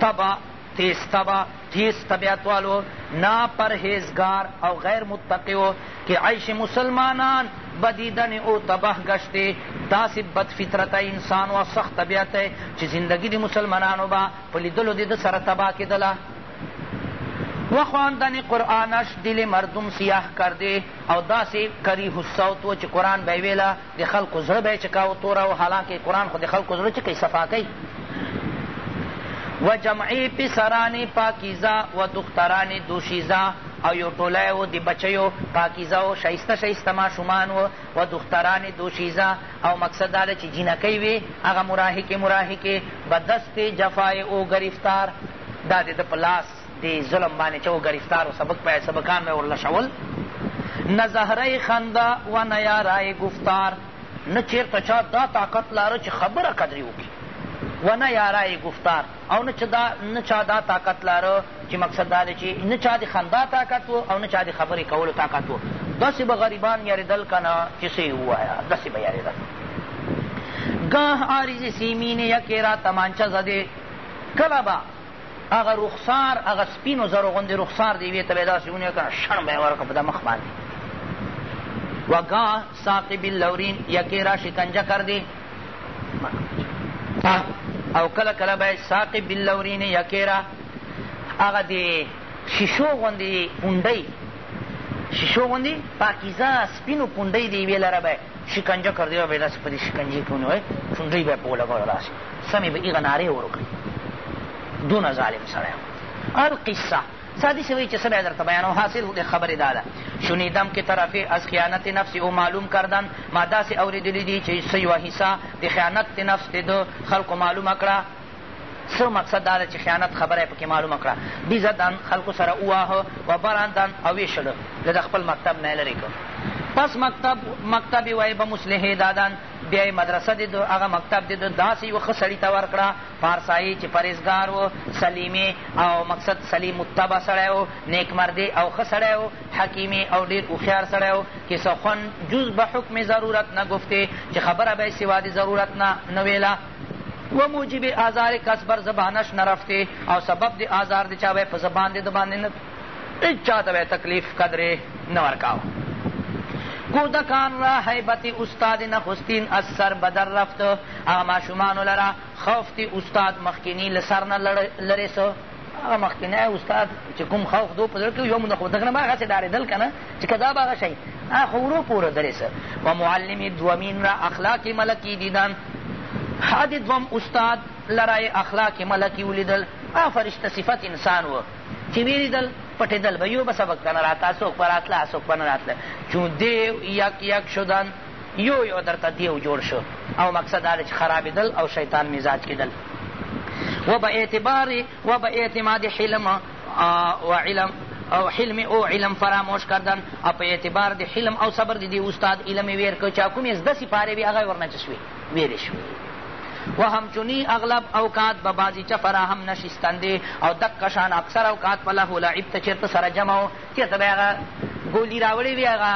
تبا تیز تبا تیز طبیعت والو ناپرهیزگار او غیر متقی و که عیش مسلمانان بدیدن او تباه گشته داسې بد فطرته انسان او سخت طبیعت دی چې زندگی د مسلمانانو به په لیدلو د ده سره تباه کېدله و خواندن قرآنش دل مردم سیاه کرده او داسې کریه الصوت و چې قرآن به یې ویله د خلکو زړه به یې چکاو توره او حالانکې قرآن خو د خلکو زړه چې کوي صفا کوي و جمعی پسران پاکیزا و دختران دوشیزا او یو ټولی و د بچیو پاکیزه و ښایسته ښایسته ماشومان و و دخترانې دوشیزه او مقصد دا ده چې جینکۍ وې هغه مراهکې مراهکې به دست جفای او گرفتار دا د ده په لاس دې ظلم باندې چې و گرفتار و سبق په سبقان مې ورلشول نه زهره خنده و نه یارای گفتار نه چېرته چا دا طاقت لاره چې خبره قدرې وکړي و نه یارای گفتار او نه چا دا طاقت لاره چې مقصد دا دی چې نه چا د خندا طاقت و او نه چا د خبرې کولو طاقت و داسې به غریبان یاریدل که نه چې څه یې ووایه داسې به یاریدل گاه عارض سیمین یکی را تمانچه زده کله به هغه رخسار هغه سپینو زرو غوندې رخسار دی یوې ته به داسې ونیو که نه شڼ به یې ورکړه په ده مخ باندې و گاه ساقب اللورین یکی را شکنجه کردی او کله کله به ساقی باللورین یکیرا هغه د شیشو غوندې پونډۍ شیشو غوندې پاکیزه سپینو پونډۍ د یوې لره به شکنجه کردی به داسې په دې شکنجې کې ونیوی پونډۍ به یې په ولګوله داسې سمې به هغه نارې ور وکړي دونه ظالم سړی هر قصه سادی سوی چې سره درته بیانو حاصل د خبرې دا ده شنیدم کې طرفې از خیانت نفس او معلوم کردن ما داسې اورېدلی دي چې څه یوه حصه د خیانت د نفس د ده خلکو معلومه کړه څه مقصد دا ده چې خیانت خبره یې پکې معلومه کړه بیزدن خلکو سره وواهه و براندن او ویشله له د خپل مکتب نه یې لرې کړ پس مکتب مکتب وای به مصلحې دادن بیا یې مدرسه د هغه مکتب د داسې یو ښه سړي ته ورکړه پارسایي چې پرهیزګار و سلیمې او مقصد سلیم متبع سړی و نیکمردې او ښه سړی و حکیمې او ډېر هوښیار سړی و که سخن جز به حکم ضرورت نه گفته چې خبره به یې سوا د ضرورت نه نه ویله و موجب آزار کس بر زبانش نرفته او سبب د آزار د چا به په زبان د باندې نه هیچ چا ته تکلیف قدرې نه ورکاو کودکان را حیبت استاد نخستین از سر بدر رفت هغه ماشومانو لره خوفتی استاد مخکینی له سر نه لرې سو هغه مخکینی استاد چې کوم خوف دو په زړه کښې یو مو نه خو دغه نه به هغسې ډارېدل که نه چې که دا به هغه شی خو ورو پوره درې سه و معلم دومین را اخلاق ملکی دیدن حد دوم استاد لره اخلاق ملکی ولیدل هغه فرشته صفت انسان و چې ویلیدل پټېدل به یو به سبق ته نه راته څوک به راتله څوک به نه راتله چون دیو یک یک شدن یو یو درته دیو جوړ شو او مقصد دا چې خرابېدل او شیطان مزاج کېدل و به اعتبار و به اعتماد حلم و علم او حلم او علم فراموش کردن او په اعتبار د حلم او صبر د دې استاد علم یې ویر کړ چا کومې زده سپارې وي هغه یې ورنه څه شوې ویرې شوې و همچنی اغلب اوقات به بازیچه فراهم نشیستندې او دکشان اکثر اوقات په لهو لعب ته چېرته سره جمع و چېرته به هغه ګولي راوړې وي هغه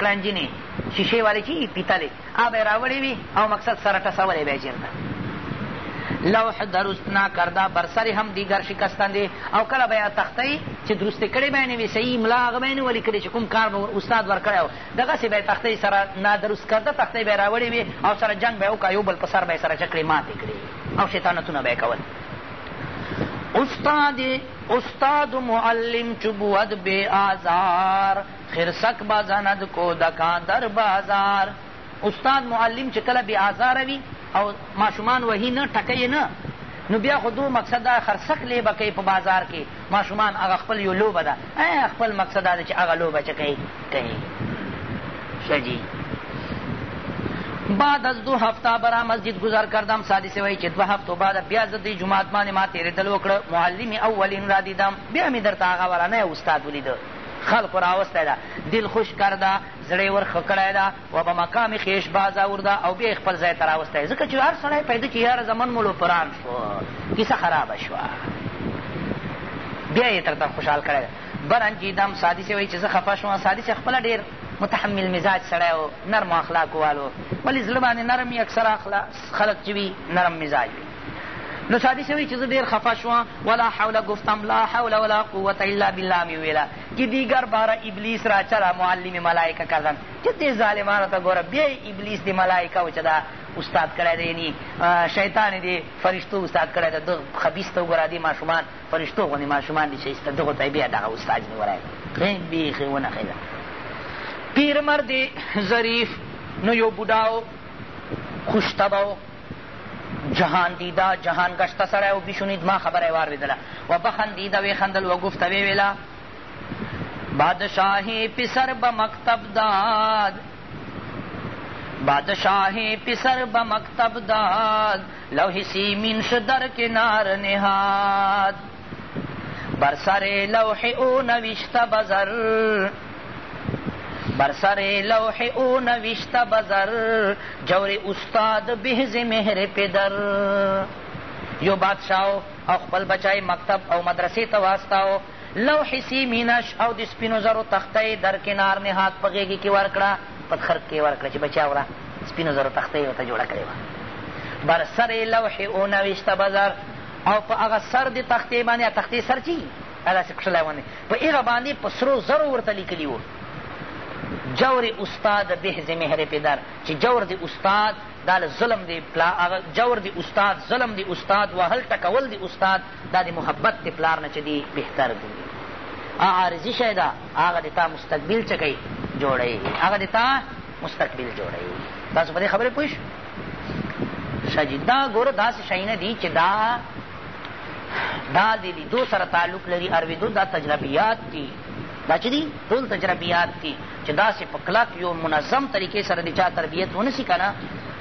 کلنجینې شیشې والې چې پیتلې هغه به یې راوړې وي او مقصد سره ټسولې به یې چېرته لوح درستنا کرده بر سر هم دیگر شکستنده او کله به تختی چې درستې کړې به یې نه وي صحیح املا هغه به یې نه ولیکلې چې کوم کار مو استاد ورکړی و دغسې به یې تختۍ سره نادرست کرده تختۍ به یې راوړې وي او سره جنګ به یې وکړه یو بل په سر به یې سره چکړې ماتې کړې او شیطانتونه به یې کول استاد استاد معلم چو بود بے آزار خرسک بازند کو دکان در بازار استاد معلم چې کله بې آزاره وي او ماشومان وهي نه ټکی نه نو بیا خو دو مقصد دا خرڅک لیبه کوي په بازار کې ماشومان هغه خپل یو لوبه ده خپل مقصد دا ده چې هغه لوبه چې کوي کوي ښه جی بعد از دو هفته برا مسجد گذر کردم سادی سے وای چې دوه هفتو بعد بیا زه دې جماعت باندې ما تېرېدل وکړه معلم اولین را دیدم بیا مې درته هغه ورانه استاد ولیده خلق راوستی ده دل خوش کرده زړی ور ښه کړی ده و به مقام خیش باز اورده او بیا خپل ځای ته راوستی ځکه چې هر سړی پیدا چې یاره زمن مو لوپران شو کیسه خرابه شوه بیا یې ترته خوشحال کړی ده برنجیدم سادي صاحب وایي چې زه خفه شوم سادي صاحب خپله ډېر متحمل مزاج سړی و نرم اخلاقو والو ولې زړه باندې نرم وي اکثره خلک چې وي نرم مزاج وي نو سادي شوی چې زه ډېر خفه شوم ولا حول گفتم لا حول ولا قوت الا بالله مې ویله چې دیگر باره ابلیس را چلا معلم ملائکه کردن چې دې ظالمانو ته ګوره بیا ابلیس دې ملائکه و چې دا استاد کړی دی یعنی شیطان دې فرشتو استاد کړی دی دغه خبیث ته وګوره دې ماشومان فرشتو غوندې ماشومان دي چې ایسته دغو ته یې بیا دغه استاد نیولی بیخي ونښیده پیرمرد ظریف نو یو بوډا و خوشطبه و جهان دیده جهان گشته سړی و بشنید ما خبره یې واورېدله و بخندیده وی خندل و گفته وی ویله بادشاهی پسر به مکتب داد بادشاهی پسر به مکتب داد لوح سیمین شو در کنار نهاد بر سر لوح او نوشته بزر بر سر لوح اون وشت بزر جور استاد بهز مهر پدر یو بادشاو او خپل بچای مکتب او مدرسې ته واستاو لوح سیمینش او د سپینو زرو تختۍ در کنار نهاد په غېږې کې ورکړه په خرق کې ورکړه چې بچیا وړه سپینو زرو تختۍ ورته جوړه کړې وه بر سر لوح اونویشته بزر او په هغه سر د تختې باندې تختې سر چی داسې کښلی باندې په هغه باندې په سرو زرو ورته لیکلي وو جور استاد بهز مهر پدر چې جور د استاد دا ظلم دی پلا جور دی استاد ظلم دی استاد وهل ټکول دی استاد دا د محبت د پلار نه چې دی بهتر دی عارضي شی ده هغه د تا مستقبل څه کوي جوړوي هغه د تا مستقبل جوړوي تاسو په دې خبرې پوه شو جي دا ګوره داسې شیونه دي چې دا دا د لیدو سره تعلق لري ارویدو دا تجربیات دي دا چې دي ټول تجربیات دي چې داسې په کلک یو منظم طریقې سره د چا تربیت ونهسي که نه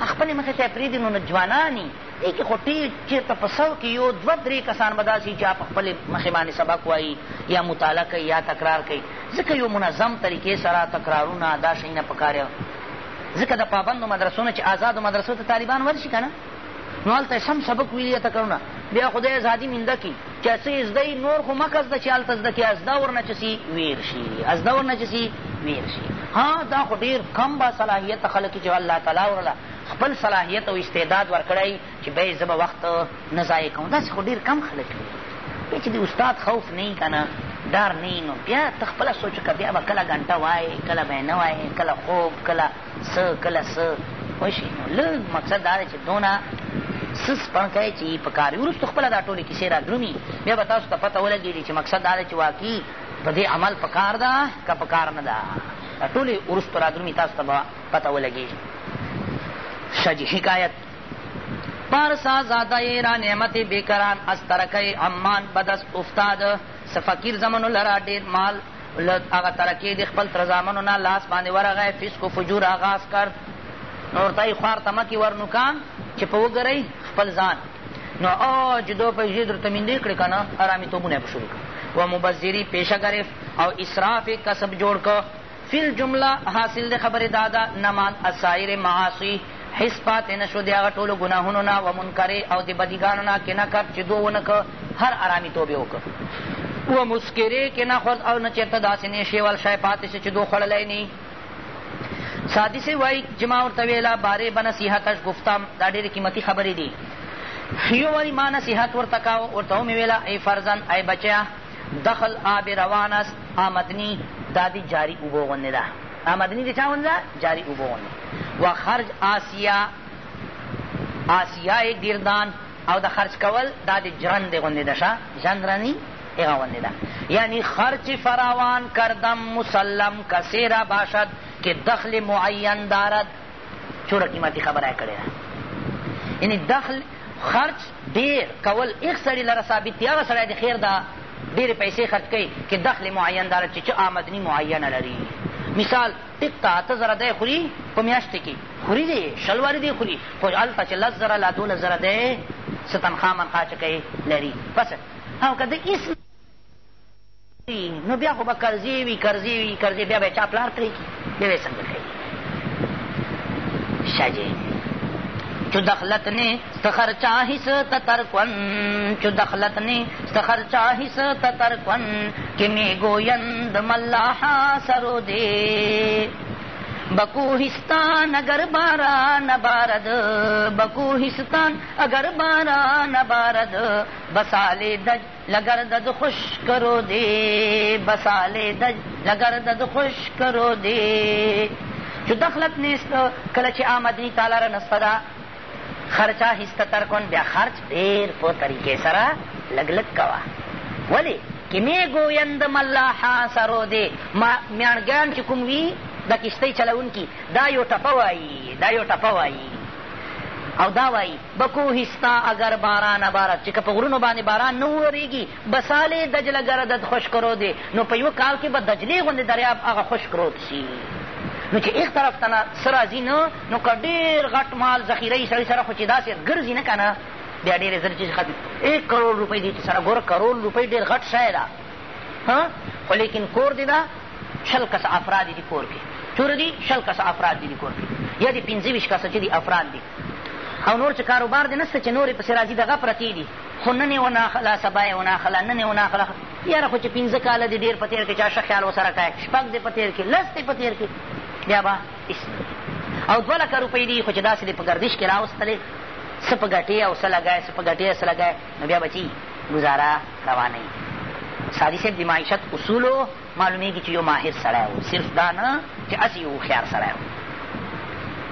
خپلې مخې ته یې پرېږدي نو ځوانانې دې کې خو ټېر چېرته په سو کې یو دوه درې کسان به داسې چې په خپلې مخې باندې سبق وایي یا مطالعه کوي یا تکرار کوي ځکه یو منظم طریقې سره تکرارونه دا شیونه پکار ځکه د پابندو مدرسو نه چې آزادو مدرسو ته طالبان ورشي که نه نو هلته یې سم سبق ویلي یا تکرارونه بیا خدای ازادي مینده کی چې څه زده نور خو مه کس ده چې هلته زده کړي ازدا ورنه چې سي ویر شي ازدا ورنه چې سي ویر شي ها دا خو ډېر کم با صلاحیت خلک چې الله تعالی ورله خپل صلاحیت او استعداد ورکړی چې بیا یې زه به وخت نه ضایع کوم داسې خو ډېر کم خلک دي چې د استاد خوف نه که نه دار نه نو بیا ته خپله سوچ وکړه بیا به کله ګنټه وایې کله به نه وایې کله خوب کله څه کله څه پوه شي نو لږ مقصد دا دی چې دونه سس پڼ کوي چې پکار وي وروستو خپله دا ټولې کیسې را درومي بیا به تاسو ته پته ولګېږي چې مقصد دا ده چې واقعي په دې عمل پکار ده که پکار نه ده دا ټولې وروستو را درومي تاسو ته به پته ولګېږي شجی حکایت پارسا زاده را نعمت بیکران از ترکه عمان بدست افتاد سفکیر زمنو لرا ډیر مال هغه ترکې د خپل تر زامنو نه لاس باندې ورغی فسق و فجور آغاز کرد نو ورته یې خوار تمکې ورنوکان چې په وګورئ خپل ځان نو او چې دو پیسې درته میندې کړې که نه ارامي توبونه یې په شروع کړه و مبذري پیشه گرفت او اسراف یې کسب جوړ کړه فل جمله حاصل د خبرې دا ده نمان اسایر معاصي حس پاتې نشو د هغه ټولو ګناهونو نه و منکرې او د بدیګانو نه کینهکټ چې دو ونه که هر ارامي توبې وکړه و مسکرې کینهخوړ او نه چېرته داسې نشېول شی پاتې شه چې دو خوړلی نه سادی سے وای جما ورته ویلا باره به نصیحتش گفتم دا ډېرې قیمتي خبرې دي یو وری ما نصیحت ورته کاو ورته مې ویله ای فرزن ای بچیا دخل آب روان است آمدنی دا دې جاري اوبو غوندې ده آمدنی دې چا غوندې ده جاري اوبو غوندې و خرج آسیا آسیا گردان او د خرج کول دا د جرندې غوندې ده شه جندرنی هغه غوندې ده یعنی خرج فراوان کردم مسلم کثیره باشد که دخل معین دارد چوره قیمتي خبره یې کړې ده یعنې دخل خرچ ډېر کول ایک سړي لره ثابت دی هغه سړی د خیر ده ډېرې پیسې خرچ کوي که دخل معین دارد چې چه آمدني معینه لري مثال ټیک ته اته زره دی خوري په میاشت کې خوري دی شلوارې دی خوري خو هلته چې لس زره لا دولس زره دی څه تنخوا منخوا چې کوي لري بس او که د هېڅ نو بیا خو به کرزی وي کرزی وي کرزی بیا به چا پلار ترې کړي بیا به یې څنګه کوي ښه جی چو دخلت نے سخر چاہس تترکن چو دخلت نے سخر چاہس تترکن کہ میں گویند ملاحا سرو دے بکوہستان اگر باران بارد بکوہستان اگر باران بارد بسال دج لگردد خوش کرو دے بسال دج لگردد خوش کرو دے چو دخلت نیست کله چې آمدنی تعالی را نصفه ده خرچه هسته ترکن بیا خرچ ډېر په طریقې سره لږ لږ کوه ولې کمې ګویند ملاحا سرو دی میانګیان چې کوم وي د کشتۍ چلوونکي دا یو ټپه وایي دا یو ټپه وایي او دا وایي بکوهستا اگر باران عبارت چې که په غرونو باندې باران نه وورېږي بسالې دجله ګردد خشک رود نو په یوه کال کې به دجلې غوندې دریاب هغه خشک رود شي نو چې ایک طرف ته څه راځي نه نو که ډېر غټ مال ذخیره یي سړي سره خو چې داسې ګرځي نه که نه بیا ډېرې زر چې ختم ایک کروڑ روپۍ دي چې سره ګوره کروڑ روپۍ ډېر غټ شی ده خو لیکن کور دی دا شل کس افراد دي کور کې چوره دي شل کسه افراد دي د کور کې یا دي پنځه ویشت کسه چې دي افراد دي او نور چې کاروبار دې نشته چې نورې پسې راځي دغه پرتې دي خو نن یې وناخله سبا یې وناخله نن یې وناخله یاره خو چې پنځه کاله دي ډېر په تېر کې چا ښه خیال ورسره کوي شپږ دی په تېر کې لس دی په تېر کې بیا به او دوه لکه روپۍ دي خو چې داسې دی په ګردش کې راوستلې څه په ګټې او څه لګایې څه په ګټې څه لګایې نو بیا به چی ګزاره روانه وي سادي صاحب د معیشت اصولو معلومیږي چې یو ماهر سړی و صرف دا نه چې هسې یو هوښیار سړی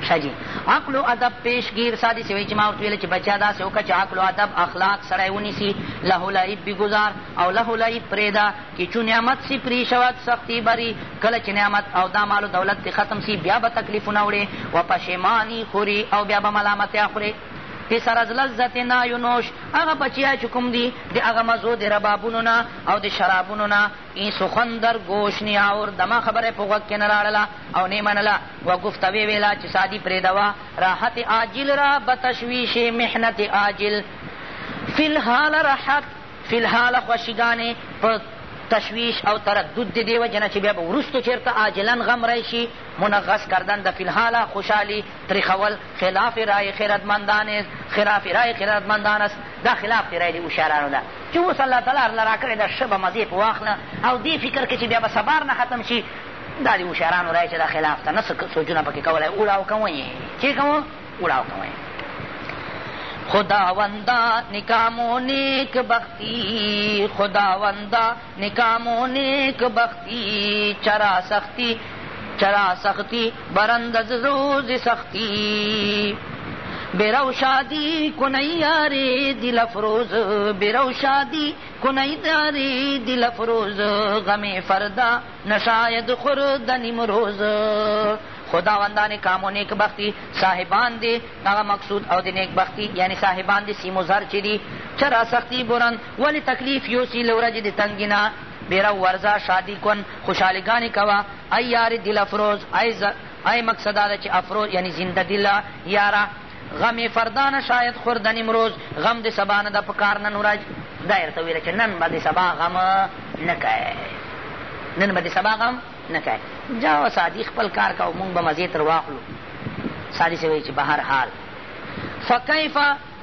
شجی عقل و ادب پیشگیر سادی سوی چې ما ورته ویل چې بچا داسې وکړه چې عقل و ادب اخلاق سړی ونیسي له لعب بګزار او له لعب پرېږده که چو نعمت سي پرې شود سختي بري کله چې نعمت او دا مال و دولت دې ختم سي بیا به تکلیفونه وړې و پشیماني خوري او بیا به ملامتیا خورې پسر از لذت نا ینوش هغه بچیا چې کوم دي د هغه مزو د ربابونو نه او د شرابونو نه این سخن در گوش نی اور دما خبره په غوږ کې نه لاړله او نه منله و گفت وی ویلا چې سادی پرېدوه راحت عاجل را به تشویش محنت عاجل فی الحال راحت فی الحال خوشیګانې په تشویش او تردد د دې وجنه چې بیا به وروستو چېرته عاجلا غم راشي منغص کردن د فیلحاله خوشحالی تریخول خلاف رای خیرتمندان است خلاف رای خیرتمندان است دا خلاف د رای د هوښیارانو ده چې اوس الله تعالی له راکړې ده ښه به مزې په واخله او دې فکر کې چې بیا به سبار نه ختم شي دا د هوښیارانو رای چې دا خلاف ده نه څه سوچونه پکې کولی اوړاو کوئ چې کوو اوړاو کوئ خداوندا نکامو نیک بختی خداوندا نکامو نیک بختی چرا سختی چرا سختی برند از روز سختی بیرو شادی کنئی یاری دل افروز بیرو شادی کنئی یاری دل افروز غم فردا نشاید خورد نمروز روز خداوندان کام و نیک بختی صاحبان دی هغه مقصود او د نیک بختی یعنی صاحبان د سیم و زر چې دي چرا سختی برند ولی تکلیف یوسی له ورځې د تنګي نه بیرو ورزا شادی کن خوشحالګانې کوه ای یار دل افروز ای, ای مقصد دا چې افروز یعنی زنده دله یاره غم فردانه شاید خوردن امروز غم د سبا نه د په کار نن ورځ دا یې ورته ویله چې نن به د سبا غم نه کوې نن به د سبا غم نه کوي جاو سادي خپل کار کوه مونږ به مزې تر واخلو سادي سې وایي چې بهر حال فکیف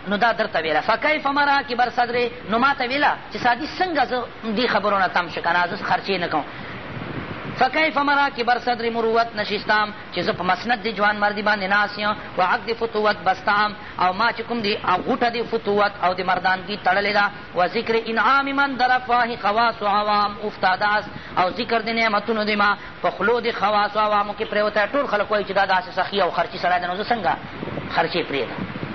نو دا درته ویله فکیف مرا کبر صدرې نو ما ته ویله چې سادي څنګه زه دې خبرو نه تم شو که نه زه خرچې نه کوم فکیف مرا کبر صدر مروت نشستام چې زه په مسند د جوان مردي باندې ناس یم و عقد فتوت بستام او ما چې کوم دی غوټه د فتوت او د مردانګي تړلې ده و ذکر انعام من در افواه خواص و عوام افتاده است او ذکر د نعمتونو د ما په خولو د خواص و عوامو کې پرېوتی ټول خلک وایي چې دا داسې سخي او خرچي سړی دی نو زه څنګه خرچې پرېږدم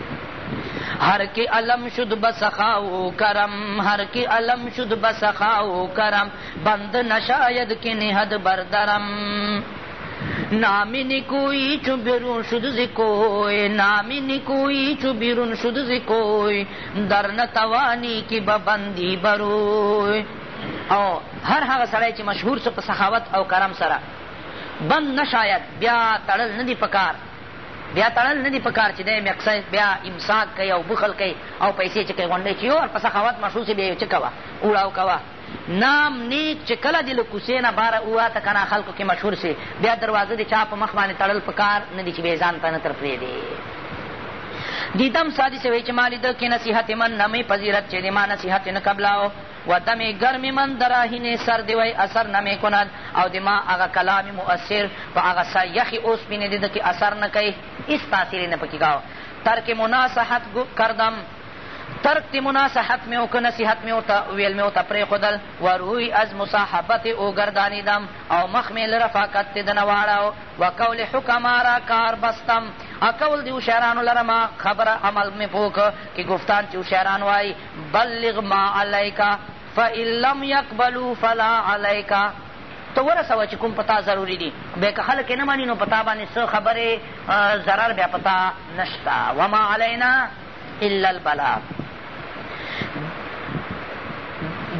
هر کی علم شد بسخا و کرم هر کی علم شد بسخا و کرم بند نشاید که نهد بردرم نامی نکوی چو بیرون شد زکوی نامی نکوی چو بیرون شد زکوی در نتوانی کی ببندی بروی او هر هغه سړی چې مشهور سو په سخاوت او کرم سره بند نشاید بیا تړل نه دی پکار بیا تړل نه دي په کار چې دی مقصد بیا امساک کوي او بخل کوي او پیسې چې کوي غونډۍ چې یو ورپه سخاوت مشهور بیا یو څه کوه اوړاو کوه نام نیک چې کله دې له کوڅې نه باره وواته که نه خلکو کې مشهور سي بیا دروازه د چا په مخ باندې تړل په کار نه دي چې بیا ځان ته نه تر پرېږدي دیدم سادی سے ویچ مالی دو کی نصیحت من نمی پذیرت چه ما نصیحت نکبلاو و دمی گرمی من دراهین سر دیوی اثر نمی کند او دما اغا کلام مؤثر و اغا سیخی اوس بینی دیده که اثر نکی هیڅ تاثیر نه پکې کاو ترک مناصحت کردم ترک مناصحت میں او که نصیحت میں اوتا ویل میں اوتا پریښودل و روی از مصاحبت او ګردانیدم او مخ مې له رفاقت دې نه واړاو و قول حکما را کار بستم ا قول دې هوښیارانو لره ما خبره عمل مې پوک کې گفتان چې هوښیاران وایي بلغ ما علیکا فإن لم يقبلوا فلا عليك ته ورسوه چې کوم پتا ضروري دي بیا که خلک یې نه مني نو پتا باندې څه خبرې ضرر بیا پتا نشته وما علینا الا البلاغ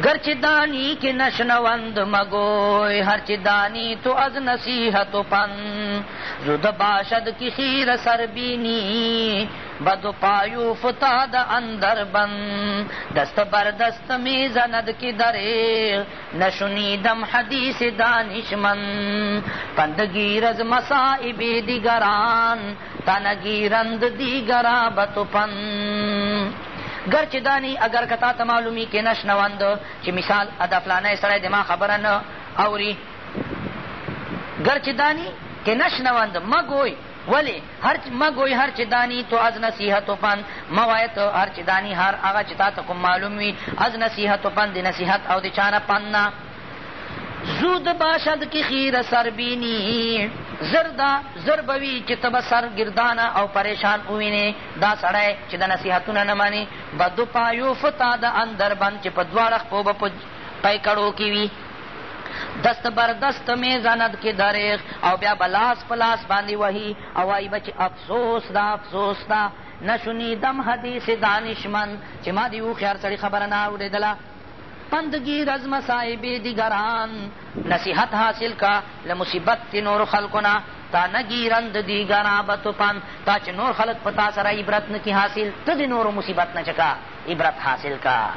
گرچ دانی که نشنوند مگوی هرچ دانی تو از نصیحت و پن زد باشد که خیر سر بینی بد و پایو فتاد اندر بن دست بر دست می زند که دریغ نشنیدم حدیث دانشمن پندگیر از مسائب دیگران تنگیرند دیگرا بتو پن گرچه دانی اگر کتا ته معلومی کې نشنوند چې مثال ادا فلانی سړی د ما خبره نه اوري گرچه دانی که نشنوند مگوی ولی هر مگوی هر چی دانی تو از نصیحت و پند موایت هر چی دانی هر آغا چی تا تکم معلوم وی از نصیحت و پند دی نصیحت او دی چانا پند نا زود باشد کی خیر سر بینی زر دا زر به وي چې ته به سر ګردانه او پریشان ووینې دا سړی چې د نصیحتونه نه مني بدو پایو فتا د اندر بند چې په دواړه خپو به په پیکړو کې وي دست بر دست می زند کې دریغ او بیا بلاس پلاس باندې وهي او وایي بچ افسوس دا افسوس دا نشنیدم حدیث دانشمند چې ما دې هوښیار سړي خبره نه اورېدله پندگیر از مصائب دیگران نصیحت حاصل کا لمصیبت تی نور خلقنا تا نگیرند دیگرا بتپن تا چې نور خلق پتا سره عبرت نکی حاصل ته د نورو مصیبت نه چکا عبرت حاصل کا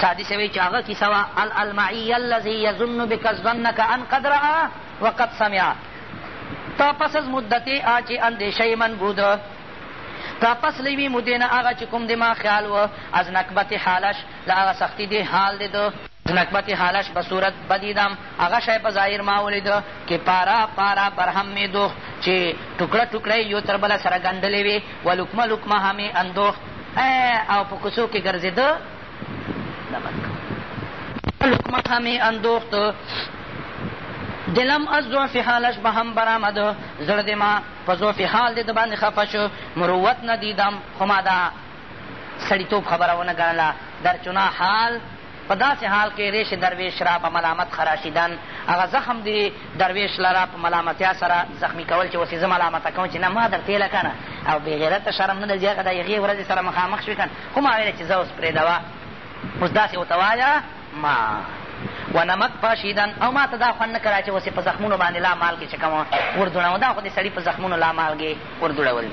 سادی سوی چې هغه کیسه وه الالمعي الذي یظن بک ظنک ان قد رأى وقد سمع تا پس از مدتې آ چې اندیشهی من بوده تا پس لیوی مدینه آغا چې کوم د ما خیال و از نکبت حالش له هغه سختي دی حال دی ده نکبت حالش به صورت بدیدم هغه شی په ظاهر ما ولیده کې پارا پارا برهم می دوخت چې ټوکړه ټوکړه یو تر بله سره ګنډلې وې و لکمه لکمه همې اندوخت او په کوڅو کې ګرځېده لکمه همې اندوخت دلم از ضعف حالش به هم برآمده زړه د ما په ضعف حال دې د باندې خفه شو مروت نه دیدم خو ما دا سړیتوب خبره ونه ګڼله در چنا حال په داسې حال کې ریش درویش را په ملامت خراشیدن هغه زخم دی درویش لرا په ملامتیا سره زخمی کول چې اوسې زه ملامته کوم چې نه ما در تېله که نه او بېغیرته شرم نه ده چې هغه د هغې ورځې سره مخامخ شوې که نه خو ما ویله چې زه اوس پرېږدوه اوس داسې ورته وایه ما ونمک پاشیدن او ما ته دا خوند نه کړه چې اوس په زخمونو باندې لا مالګې چې کوم وردوړو دا خو د سړي په زخمونو لا مالګې وردوړول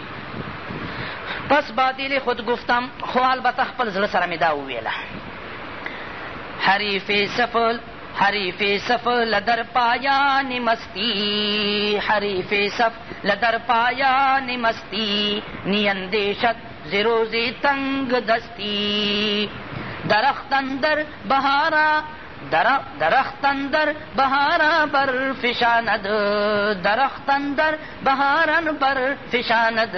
پس باطلې خود گفتم خو البته خپل زړه سره مې دا وویله حریف سفل حریف صف لدر پایا نمستی حریف صف لدر پایا نمستی نیندے تنگ دستی درخت اندر بہارا درختندر بهارا بر فشاند درختندر بهارن بر فشاند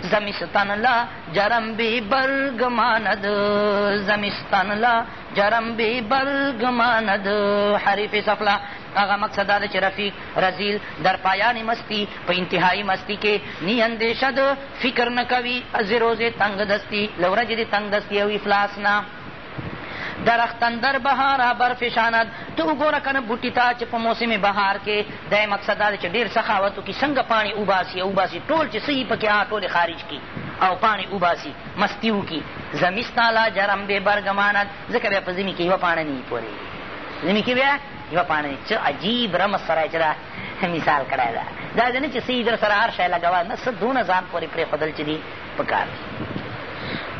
زمستان لا جرم بی برگ ماند زمستان لا جرم بی برگ ماند حریف سفلا هغه مقصد دا چې رفیق رزیل در پایان مستی په انتهایی مستی کې نی اندیشه فکر نه کوي از روزې تنگ دستی لورج دې تنگ دستی او افلاس نه درخت اندر بهاره برفشاند ته وګوره که نه بوټي ته چې په موسم بهار کې دا مقصد دا دی چې ډېر سخاوت وکړي څنګه پاڼې وباسي وباسي ټول چې څه یي پکې هغه ټولې خارج کړي او پاڼې وباسي مستی وکړي زمیستا لا جرم بې برګماند ځکه بیا په ژمي کې یوه پاڼه نه وي پورې ژمي کې بیا یوه پاڼه نه څه عجیب رمز سره چې دا مثال کړی ده دا دې نه چې څه در سره هر شی لګوه نه څه دونه ځان پورې پرېښودل چې دي په کار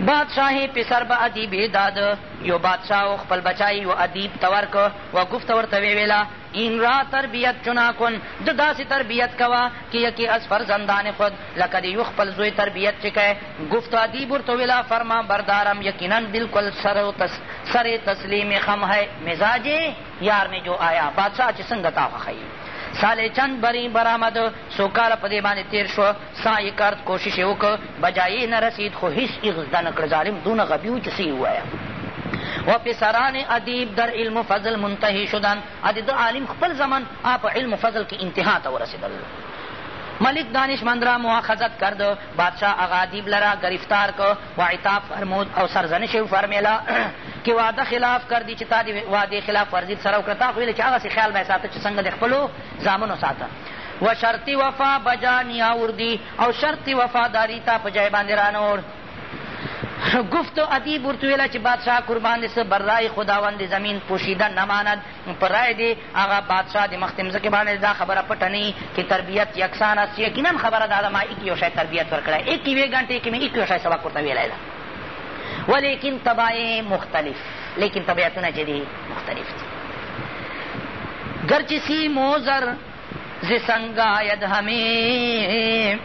بادشاهی پسر به ادیب داد یو بادشاه خپل بچای یو ادیب تورک و گفت ورته ویلا این را تربیت چنا کن د داسې تربیت کوه کې یکی از فرزندان خود لکه د یو خپل زوی تربیت چې کوې گفت ادیب ورته ویلا فرما بردارم یقینا بالکل سر, تس سر تسلیم خم ہے مزاج یار نے جو آیا بادشاہ چې څنګه تا خوښوي سال چند بری برآمد څو کاله په دې باندې تېر شو سا یې کارت کوشش یې وکړ بجایې نه رسید خو هېڅ اغزده نه کړ ظالم دونه غبي و چې څه یې ووایه و پسران ادیب در علم و فضل منتهی شدن ادې د عالم خپل زمان په علم و فضل کې انتها ته ورسېدل ملک دانشمند را مواخذت کرد بادشاہ اغادیب لرا گرفتار کو و عتاب فرمود او سرزنش فرمیلا که وعده خلاف کردی چې تا د وعدې خلاف ورزي سره وکړه تا خو ویلې چې هغسې خیال به یې ساته چې څنګه د خپلو زامنو ساته و شرطی وفا بجا نیاوردی او شرطی وفاداری تا په جای باندې رانور گفت و ادیب ورته ویله چې بادشاه قربان دې څه برای خداوند زمین پوشیده نماند په رای دې هغه بادشاه د مخکې مځکې باندې دا خبره پټه نه که تربیت یکسان است یقینا خبره دا ده ما ایک یو شی تربیت ورکړی ایک یوې ګنټې کې مې ایک یو شی سبق ورته ویلی ده ولیکن طبایع مختلف لیکن طبیعتونه چې دي مختلف دي گرچه سی موزر ز سنگاید همه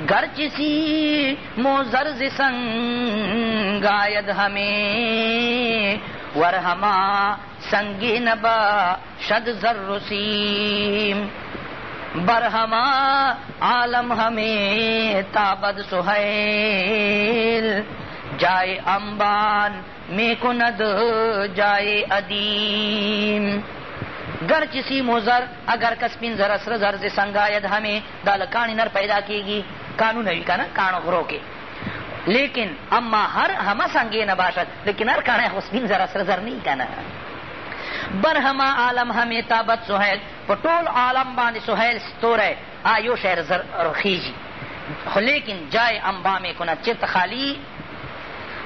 سی می سنگ ہمیں ورہما شد با شدر برہما عالم ہمیں تابد سہیل جائے امبان میں کند جائے ادیم چسی موزر اگر زر اسر زراثر سنگاید ہمیں دالکانی نر پیدا کی گی کانو نوی کا نا کانو گرو کے لیکن اما ہر ہما سنگے نہ باشد لیکن ہر کانا حسبین ذرا سر زر نہیں کانا نا برہما عالم ہمیں تابت سہیل پٹول عالم بان سہیل ستور ہے آیو شہر ذر رخیجی لیکن جائے امبا میں کنا چت خالی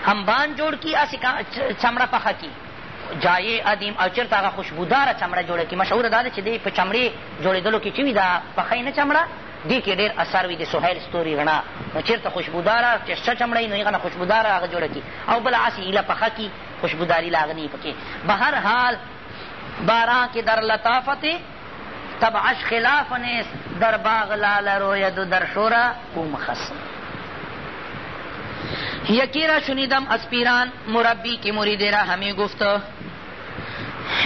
ہم بان جوڑ کی اسی چمڑا پخا کی جائے ادیم او چرتا خوشبودار چمڑا جوڑے کی مشہور دادا چھ دے پہ چمڑے جوڑے دلو کی چوی دا پخائی نا چمڑا دې کې ډېر اثر وي د سهیل ستوري رڼا نو چېرته خوشبوداره چې ښه چمړی نو هغه نه خوشبوداره هغه جوړه کړي او بله هسې ایله پخه کړي خوشبوداري لا هغه نه وي پکې بهر حال بارا کې در لطافت تبعش خلاف نیست در باغ لاله روید در شورا کوم خصم یکی را شنیدم از پیران مربی که مریدی را همه گفت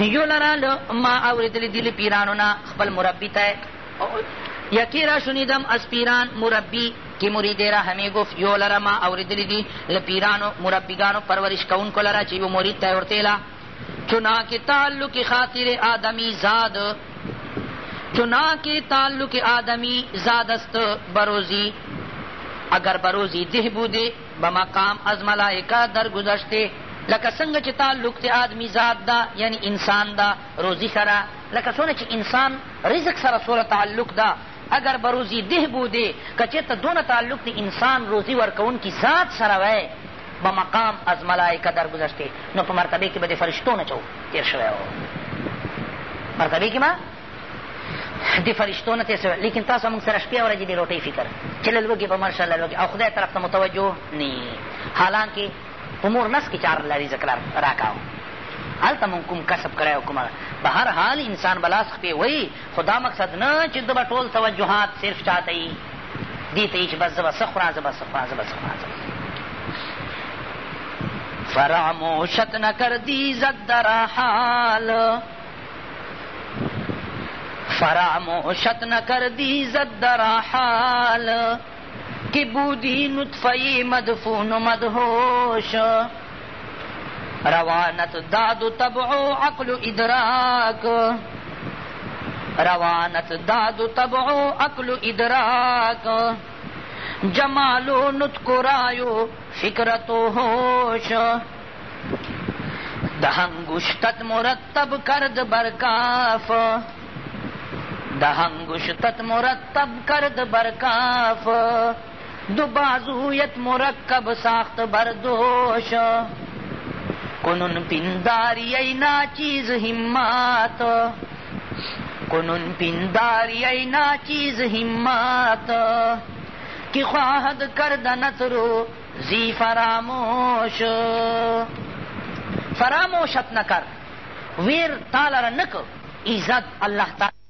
یو لرال ما اوریدلی دل پیرانو نه خپل مربی ته یکی را شنیدم از پیران مربی که مرید را همې گفت یو لره ما اورېدلی دي له پیرانو مربیګانو پرورش کوونکو لره چې یو مرید ته یې ورتېله چنانکې تعلق خاطر آدمی زاد چنانکې تعلق آدمی زادست بروزی اگر بروزی ده بوده به مقام از ملائکه درگذشته لکه څنګه چې تعلق د آدمی ذات ده یعنی انسان ده روزی سره لکه څونه چې انسان رزق سره سوله تعلق ده اگر بروزی ده بوده که چېرته دونه تعلق د انسان روزی ورکوونکي ذات سره وی به مقام از ملائکه درگذشتې نو په مرتبې کې به د فرشتو نه چو تېر شوی و مرتبې کې به د فرشتو نه تېر شوی لیکن تاسو موږ سره شپې ورځې د روټۍ فکر چې له لوږې به مرشه له لوږې او خدای طرف ته متوجه نه حالانکې په مور نس کې چار لري ذکر راکاو هلته مونږ کوم کسب کړی او کومه په هر حال انسان به لاس خپې وایي خو دا مقصد نه چې ده به ټول توجهات صرف چا ته یي دې ته یي چې بس زه به څه خورم زه به څه خورم زه به څه خورم فراموشت نہ کر دی زد درا حال فراموشت نہ کر دی زد درا حال کہ بودی نطفی مدفون مدہوش روانت داد تبع عقل ادراک روانت داد تبع عقل ادراک جمالو نطق رایو فکرت و ہوش دهنگشتت مرتب کرد برکاف دهنگشتت مرتب کرد برکاف دو بازویت مرکب ساخت بردوش کنون پنداری اینا چیز ہمات کنون پنداری اینا چیز ہمات کی خواہد کردنت رو زی فراموش فراموشت نکر ویر تالر نکو عزت اللہ تعالی